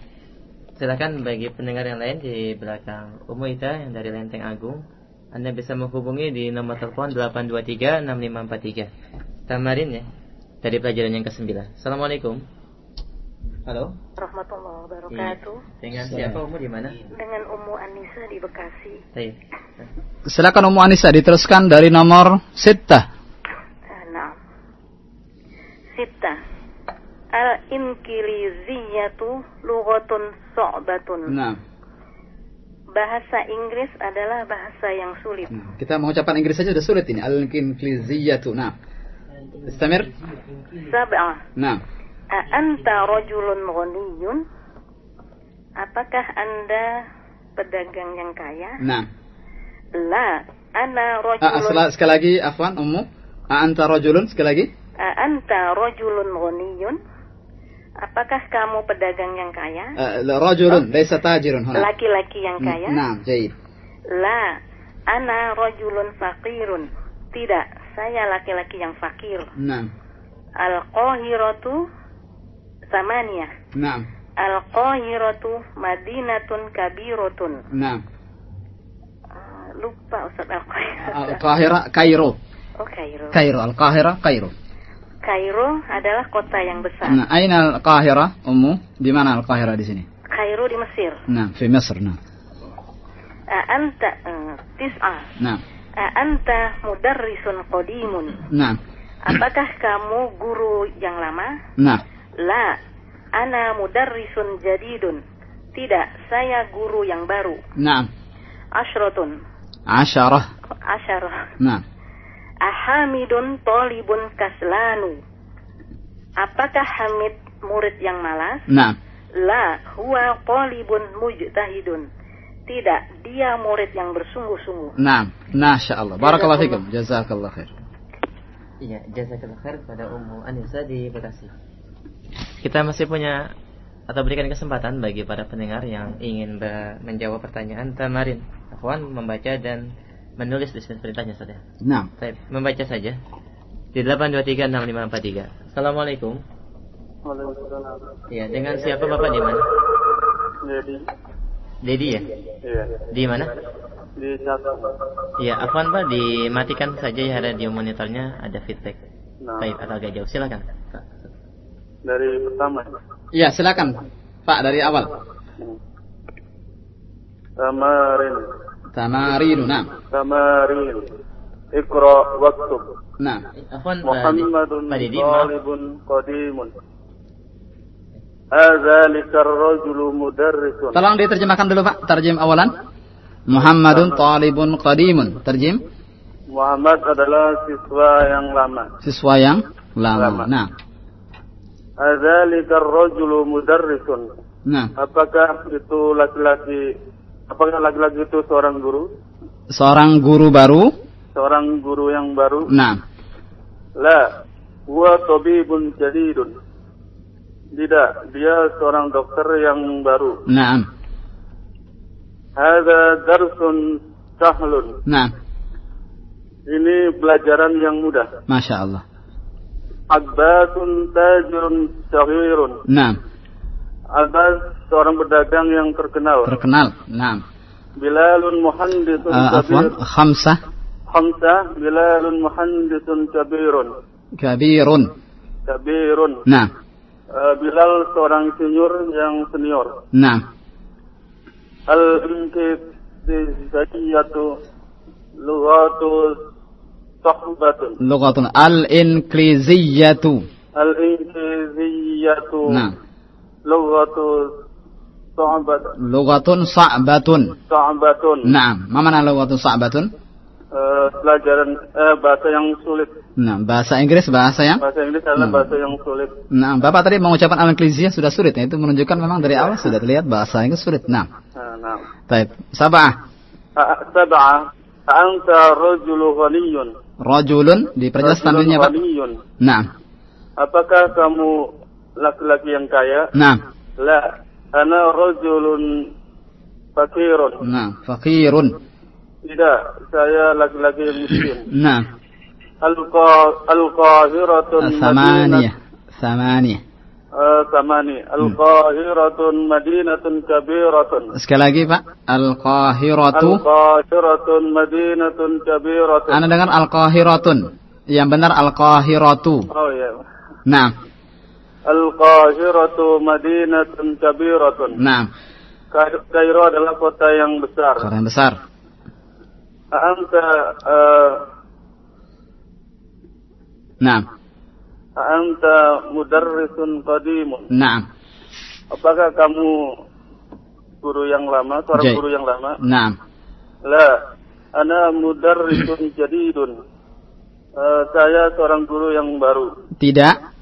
Silakan bagi pendengar yang lain di belakang Umu Ita yang dari Lenteng Agung, Anda bisa menghubungi di nomor telepon 8236543. Tamarin ya. Dari pelajaran yang ke-9. Assalamualaikum. Halo. Warahmatullahi Iya. wabarakatuh. Dengan siapa Umu di mana? Dengan Umu Anissa di Bekasi. Baik. Silakan Ummu Anissa diteruskan dari nomor sita. Sita. Al-Inkiliziyatu lughatun so'batun. Nah, Bahasa Inggris adalah bahasa yang sulit. nah, kita mengucapkan Inggris saja sudah sulit ini. Al-Inkliziyatu. Nah. Istamir. Sab'ah. Nah. A'anta rajulun ghaniyun? Apakah Anda pedagang yang kaya? Nah. La, ana Ah, rajulun sel- sekali lagi afwan Ummu. Ah, anta rajulun sekali lagi. A'anta rajulun ghaniyun? Apakah kamu pedagang yang kaya? Ah, rajulun laysa tajirun huna. Laki-laki yang kaya? Nah, jayid. La, ana rajulun faqirun. Tidak, saya laki-laki yang fakir. Nah. Al-Qahiratu samaniyah. Nah. Al-Qahiratu madinatun kabiratun. Nah. Ah, lupa Ustaz Al-Qahiratu. Al-Qahira Kairo. Oh, Kairo. Kairo Al-Qahira Kairo. Kairo adalah kota yang besar. Nah, aina al-Qahira, Ummu? Di mana al-Qahira di sini? Kairo di Mesir. Nah, di Mesir, nah. Anta eh, tis'a. Nah. Anta mudarrisun qadimun. Nah. Apakah kamu guru yang lama? Nah. La, ana mudarrisun jadidun. Tidak, saya guru yang baru. Nah. Ashrotun. Asyarah. Asyarah. Nah. Ahamidun tolibun kaslanu. Apakah Hamid murid yang malas? Nah. La huwa tolibun mujtahidun. Tidak, dia murid yang bersungguh-sungguh. Nah, nah Allah. Barakallahu fikum. Jazakallah khair. Iya, jazakallah khair pada Ummu Anissa di Bekasi. Kita masih punya atau berikan kesempatan bagi para pendengar yang ingin menjawab pertanyaan Tamarin. Akuan membaca dan menulis lisan perintahnya saja. Ya? Nah. Baik, membaca saja. Di 8236543. Assalamualaikum. Waalaikumsalam. Iya, dengan siapa Bapak di mana? Dedi. Dedi ya? Iya. Di mana? Di Jakarta. Iya, afwan Pak, dimatikan saja ya radio monitornya ada feedback. Nah. Baik, agak jauh silakan. Pak. Dari pertama. Iya, silakan Pak dari awal. Kemarin. تمارين نعم Tamarin. Ikra waktub. نعم Afwan Pak Muhammadun Pak Didi, maaf. talibun qadimun. Azalika rajulu mudarrisun. Tolong diterjemahkan dulu Pak Terjem awalan Muhammadun talibun qadimun Terjem Muhammad adalah siswa yang lama. Siswa yang lama Lama. Nah Azalika rajulu mudarrisun. Nah Apakah itu laki-laki apakah laki-laki itu seorang guru? Seorang guru baru Seorang guru yang baru? Nah La, huwa tabibun jadidun. Tidak, dia seorang dokter yang baru. Nah Hada darsun sahlun. Nah Ini pelajaran yang mudah. Masya Allah Abbasun tajirun syahirun. Nah Abbas seorang pedagang yang terkenal. Terkenal Nah Bilalun muhandisun uh, kabir. Khamsah Hamzah, Bilalun muhandisun kabirun. Kabirun Kabirun. Nah Uh, Bilal seorang senior yang senior. Nah Al-Inkisiyatu Lughatu Sohbatun Lugatun Al-Inkliziyatu Al-Inkisiyatu Nah Lughatu Sohbatun Lugatun sa'batun. Nah Ma mana lugatun sa'batun? Eh, Pelajaran eh, bahasa yang sulit. Nah bahasa Inggris bahasa yang? Bahasa Inggris adalah Hmm. bahasa yang sulit. Nah, Bapak tadi mengucapkan al-inkliziyah sudah sulit ya. Itu menunjukkan memang dari awal sudah terlihat bahasa Inggris sulit. Nah, Nah, baik. Sabah. Sab'ah. Anta rajulu ghaniyun. Rajulun diperjelas tampilnya Pak. Nah, Apakah kamu laki-laki yang kaya? nah, La, ana rajulun fakirun. nah, fakirun. Tidak, saya laki-laki miskin. Nah, Al-Qa- Al-Qahiratun samaniyah. Samaniyah. Eh, samani. Al-Qahiratun madinatun kabiratun. Sekali lagi Pak. Al-Qahiratu. Al-Qahiratun madinatun kabiratun. Anda dengar Al-Qahiratun. Yang benar Al-Qahiratu. Oh ya. Nah, Al-Qahiratu madinatun kabiratun. Ka- Kairo adalah kota yang besar. Kota yang besar. Anta eh, Nah, anta mudarrisun qadimun. nah, Apakah kamu guru yang lama, seorang Jai. guru yang lama? nah. La, ana mudarrisun jadidun. Eh, saya seorang guru yang baru. Tidak.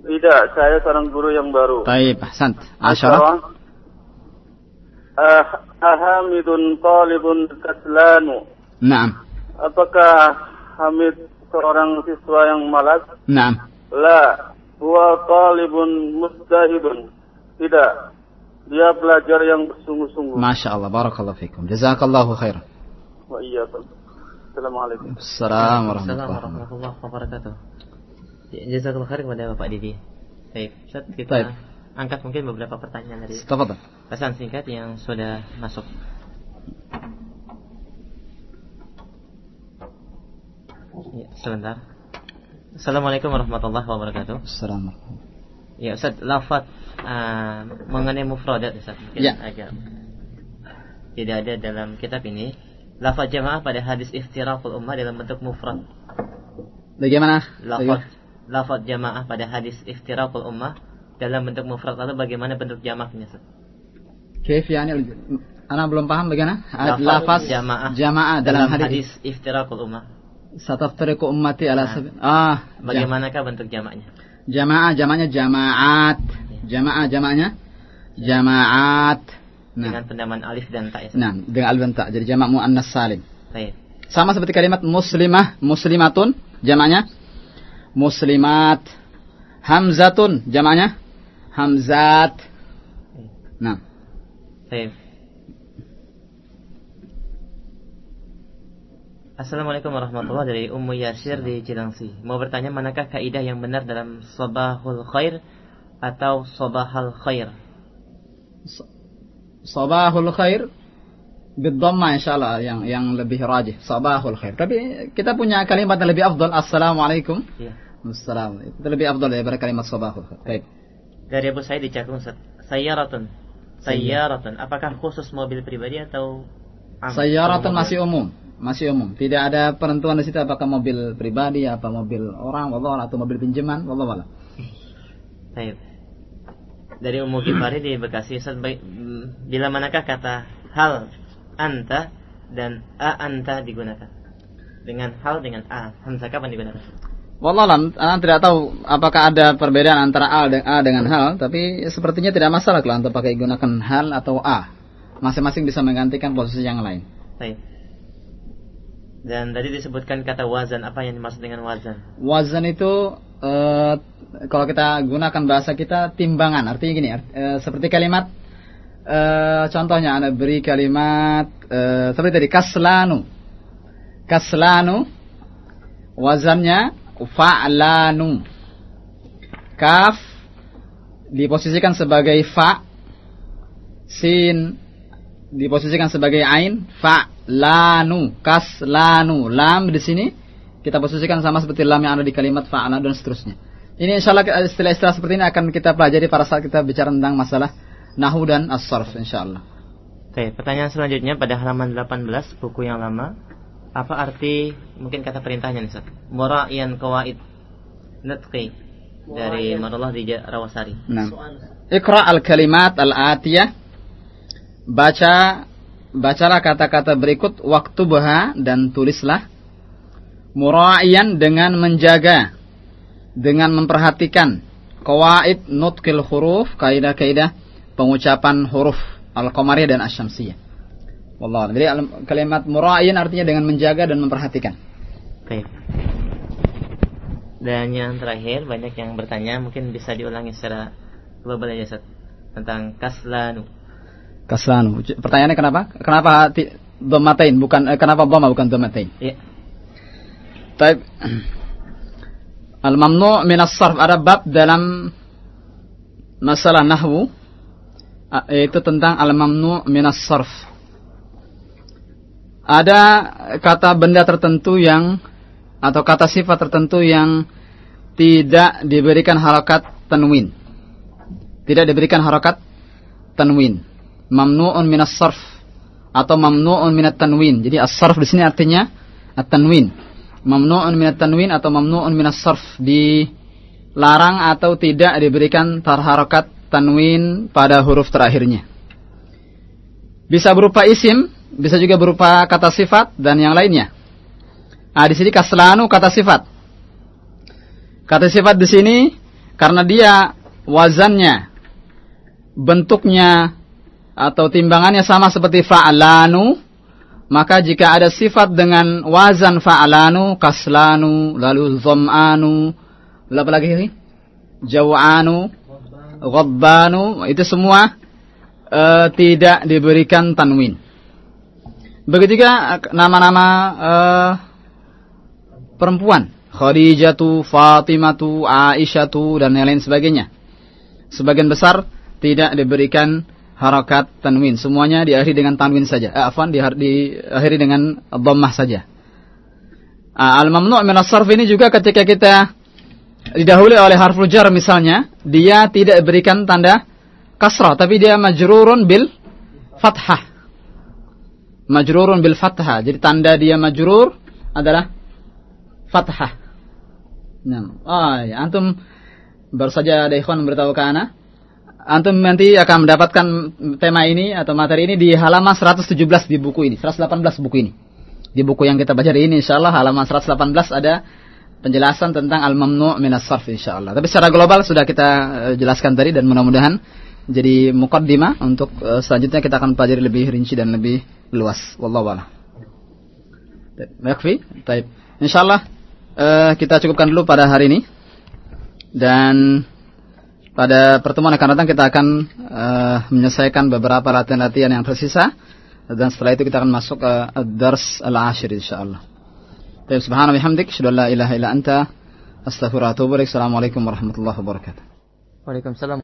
Tidak, saya seorang guru yang baru. Baik, ahsant. Asyarah. Ah, ahamidun talibun kaslanu. Nah, Apakah Hamid seorang siswa yang malas? nah. La, huwa talibun mustahidun. Tidak, dia pelajar yang bersungguh-sungguh. Masya Allah, barakallahu fikum. Jazakallahu khairan. Wa iyyakum. Assalamualaikum. Assalamualaikum warahmatullahi wabarakatuh. Jazakallah khair kepada Bapak Didi. Baik, Ustaz, kita Baik. angkat mungkin beberapa pertanyaan dari Tafadhal. pesan singkat yang sudah masuk. Ya, sebentar. Assalamualaikum warahmatullahi wabarakatuh. Assalamualaikum. Ya, Ustaz, lafaz uh, mengenai mufradat Ustaz mungkin Ya. agak tidak ada dalam kitab ini. Lafaz jamaah pada hadis iftiraqul ummah dalam bentuk mufrad. Bagaimana? Lafaz lafaz jamaah pada hadis iftiraqul ummah dalam bentuk mufrad lalu bagaimana bentuk jamaknya? Kaif yani Ana belum paham bagaimana? Lafaz jamaah. jamaah dalam, Dalam hadis. hadis iftirakul ummah. Sataftariqu ummati ala Nah. Ah, Bagaimanakah bentuk jamaknya? jamaah jamanya jamaat. Jamaah jamanya jamaat. Nah, Dengan pendaman alif dan ta ya. Nah dengan alif dan ta. Jadi jamak muannas salim. Baik. Sama seperti kalimat muslimah, muslimatun jamaknya muslimat. Hamzatun jamaknya hamzat. Nah, Baik. Assalamualaikum warahmatullahi dari Ummu Yasir di Cilangsi. Mau bertanya manakah kaidah yang benar dalam sabahul khair atau sabahal khair? sabahul khair bidhamma insyaallah yang yang lebih rajih sabahul khair. Tapi kita punya kalimat yang lebih afdal assalamualaikum. Iya. Assalam. Itu lebih afdal daripada kalimat sabahul khair. Baik. Dari Abu Said di Cakung Ustaz. Sayyaratun. Sayyaratun. Apakah khusus mobil pribadi atau am- Sayyaratun masih umum, masih umum. Tidak ada penentuan di situ apakah mobil pribadi, apa mobil orang, wallah atau mobil pinjaman, wallah Baik. Dari Ummu Gifari di Bekasi Ustaz, bila manakah kata hal anta dan a anta digunakan? Dengan hal dengan a, hamzah kapan digunakan? Wallah alam, Anda tidak tahu apakah ada perbedaan antara A dengan, A dengan hal, tapi sepertinya tidak masalah kalau untuk pakai gunakan hal atau A. Masing-masing bisa menggantikan posisi yang lain. Baik. Dan tadi disebutkan kata wazan, apa yang dimaksud dengan wazan? Wazan itu eh, kalau kita gunakan bahasa kita timbangan. Artinya gini, eh, seperti kalimat eh, contohnya Anda beri kalimat eh, seperti tadi kaslanu. Kaslanu wazannya fa'lanu. Kaf diposisikan sebagai fa. Sin diposisikan sebagai ain fa'lanu kaslanu lam di sini kita posisikan sama seperti lam yang ada di kalimat fa'ala dan seterusnya. Ini insya Allah istilah-istilah seperti ini akan kita pelajari pada saat kita bicara tentang masalah nahu dan as-sarf insya Allah. Oke, pertanyaan selanjutnya pada halaman 18 buku yang lama. Apa arti mungkin kata perintahnya nih Ustaz? Mura'iyan qawaid natqi dari Marullah di Rawasari. Nah. Iqra al-kalimat al-atiyah. Baca bacalah kata-kata berikut waktu baha dan tulislah mura'iyan dengan menjaga dengan memperhatikan qawaid nutqil huruf kaidah-kaidah pengucapan huruf al-qamariyah dan asy-syamsiyah. Wallah. Jadi al- kalimat mura'iyan artinya dengan menjaga dan memperhatikan. Baik. Dan yang terakhir banyak yang bertanya mungkin bisa diulangi secara global aja Ustaz tentang kaslanu. Kaslanu. Pertanyaannya kenapa? Kenapa dhammatain bukan eh, kenapa dhamma bukan dhammatain? Iya. Taib. Al-mamnu' min as-sarf ada bab dalam masalah nahwu ah, yaitu tentang al-mamnu' min as-sarf. Ada kata benda tertentu yang atau kata sifat tertentu yang tidak diberikan harokat tanwin. Tidak diberikan harokat tanwin. Mamnu'un min as-sarf atau mamnu'un min at-tanwin. Jadi as-sarf di sini artinya at-tanwin mamnu'un minat tanwin atau mamnu'un minas sarf dilarang atau tidak diberikan tarharokat tanwin pada huruf terakhirnya. Bisa berupa isim, bisa juga berupa kata sifat dan yang lainnya. Ah di sini kaslanu kata sifat. Kata sifat di sini karena dia wazannya, bentuknya atau timbangannya sama seperti fa'lanu, maka jika ada sifat dengan wazan fa'lanu, kaslanu, lalu dham'anu, lalu apa lagi? Jaw'anu, ghabbanu, itu semua uh, tidak diberikan tanwin. Begitu juga nama-nama uh, perempuan, Khadijatu, Fatimatu, Aisyatu dan yang lain sebagainya. Sebagian besar tidak diberikan harakat tanwin. Semuanya diakhiri dengan tanwin saja. Eh, afwan diakhiri dengan dhammah saja. Ah, Al-mamnu' min ini juga ketika kita didahului oleh harful jar misalnya, dia tidak diberikan tanda kasrah tapi dia majrurun bil fathah. Majrurun bil fathah. Jadi tanda dia majrur adalah fathah. Nah, ah, ya, antum baru saja ada ikhwan memberitahu ke ana antum nanti akan mendapatkan tema ini atau materi ini di halaman 117 di buku ini, 118 buku ini. Di buku yang kita baca ini insyaallah halaman 118 ada penjelasan tentang al-mamnu' minas sarf insyaallah. Tapi secara global sudah kita uh, jelaskan tadi dan mudah-mudahan jadi mukaddimah untuk uh, selanjutnya kita akan pelajari lebih rinci dan lebih luas. Wallahu a'lam. Yakfi? Baik. Insyaallah uh, kita cukupkan dulu pada hari ini. Dan pada pertemuan akan datang kita akan uh, menyelesaikan beberapa latihan-latihan yang tersisa dan setelah itu kita akan masuk ke uh, dars al-ashir insyaallah. Baik subhanallahi bihamdik, asyhadu an la ilaha illa anta, astaghfiruka wa atubu ilaik. Assalamualaikum warahmatullahi wabarakatuh. Waalaikumsalam.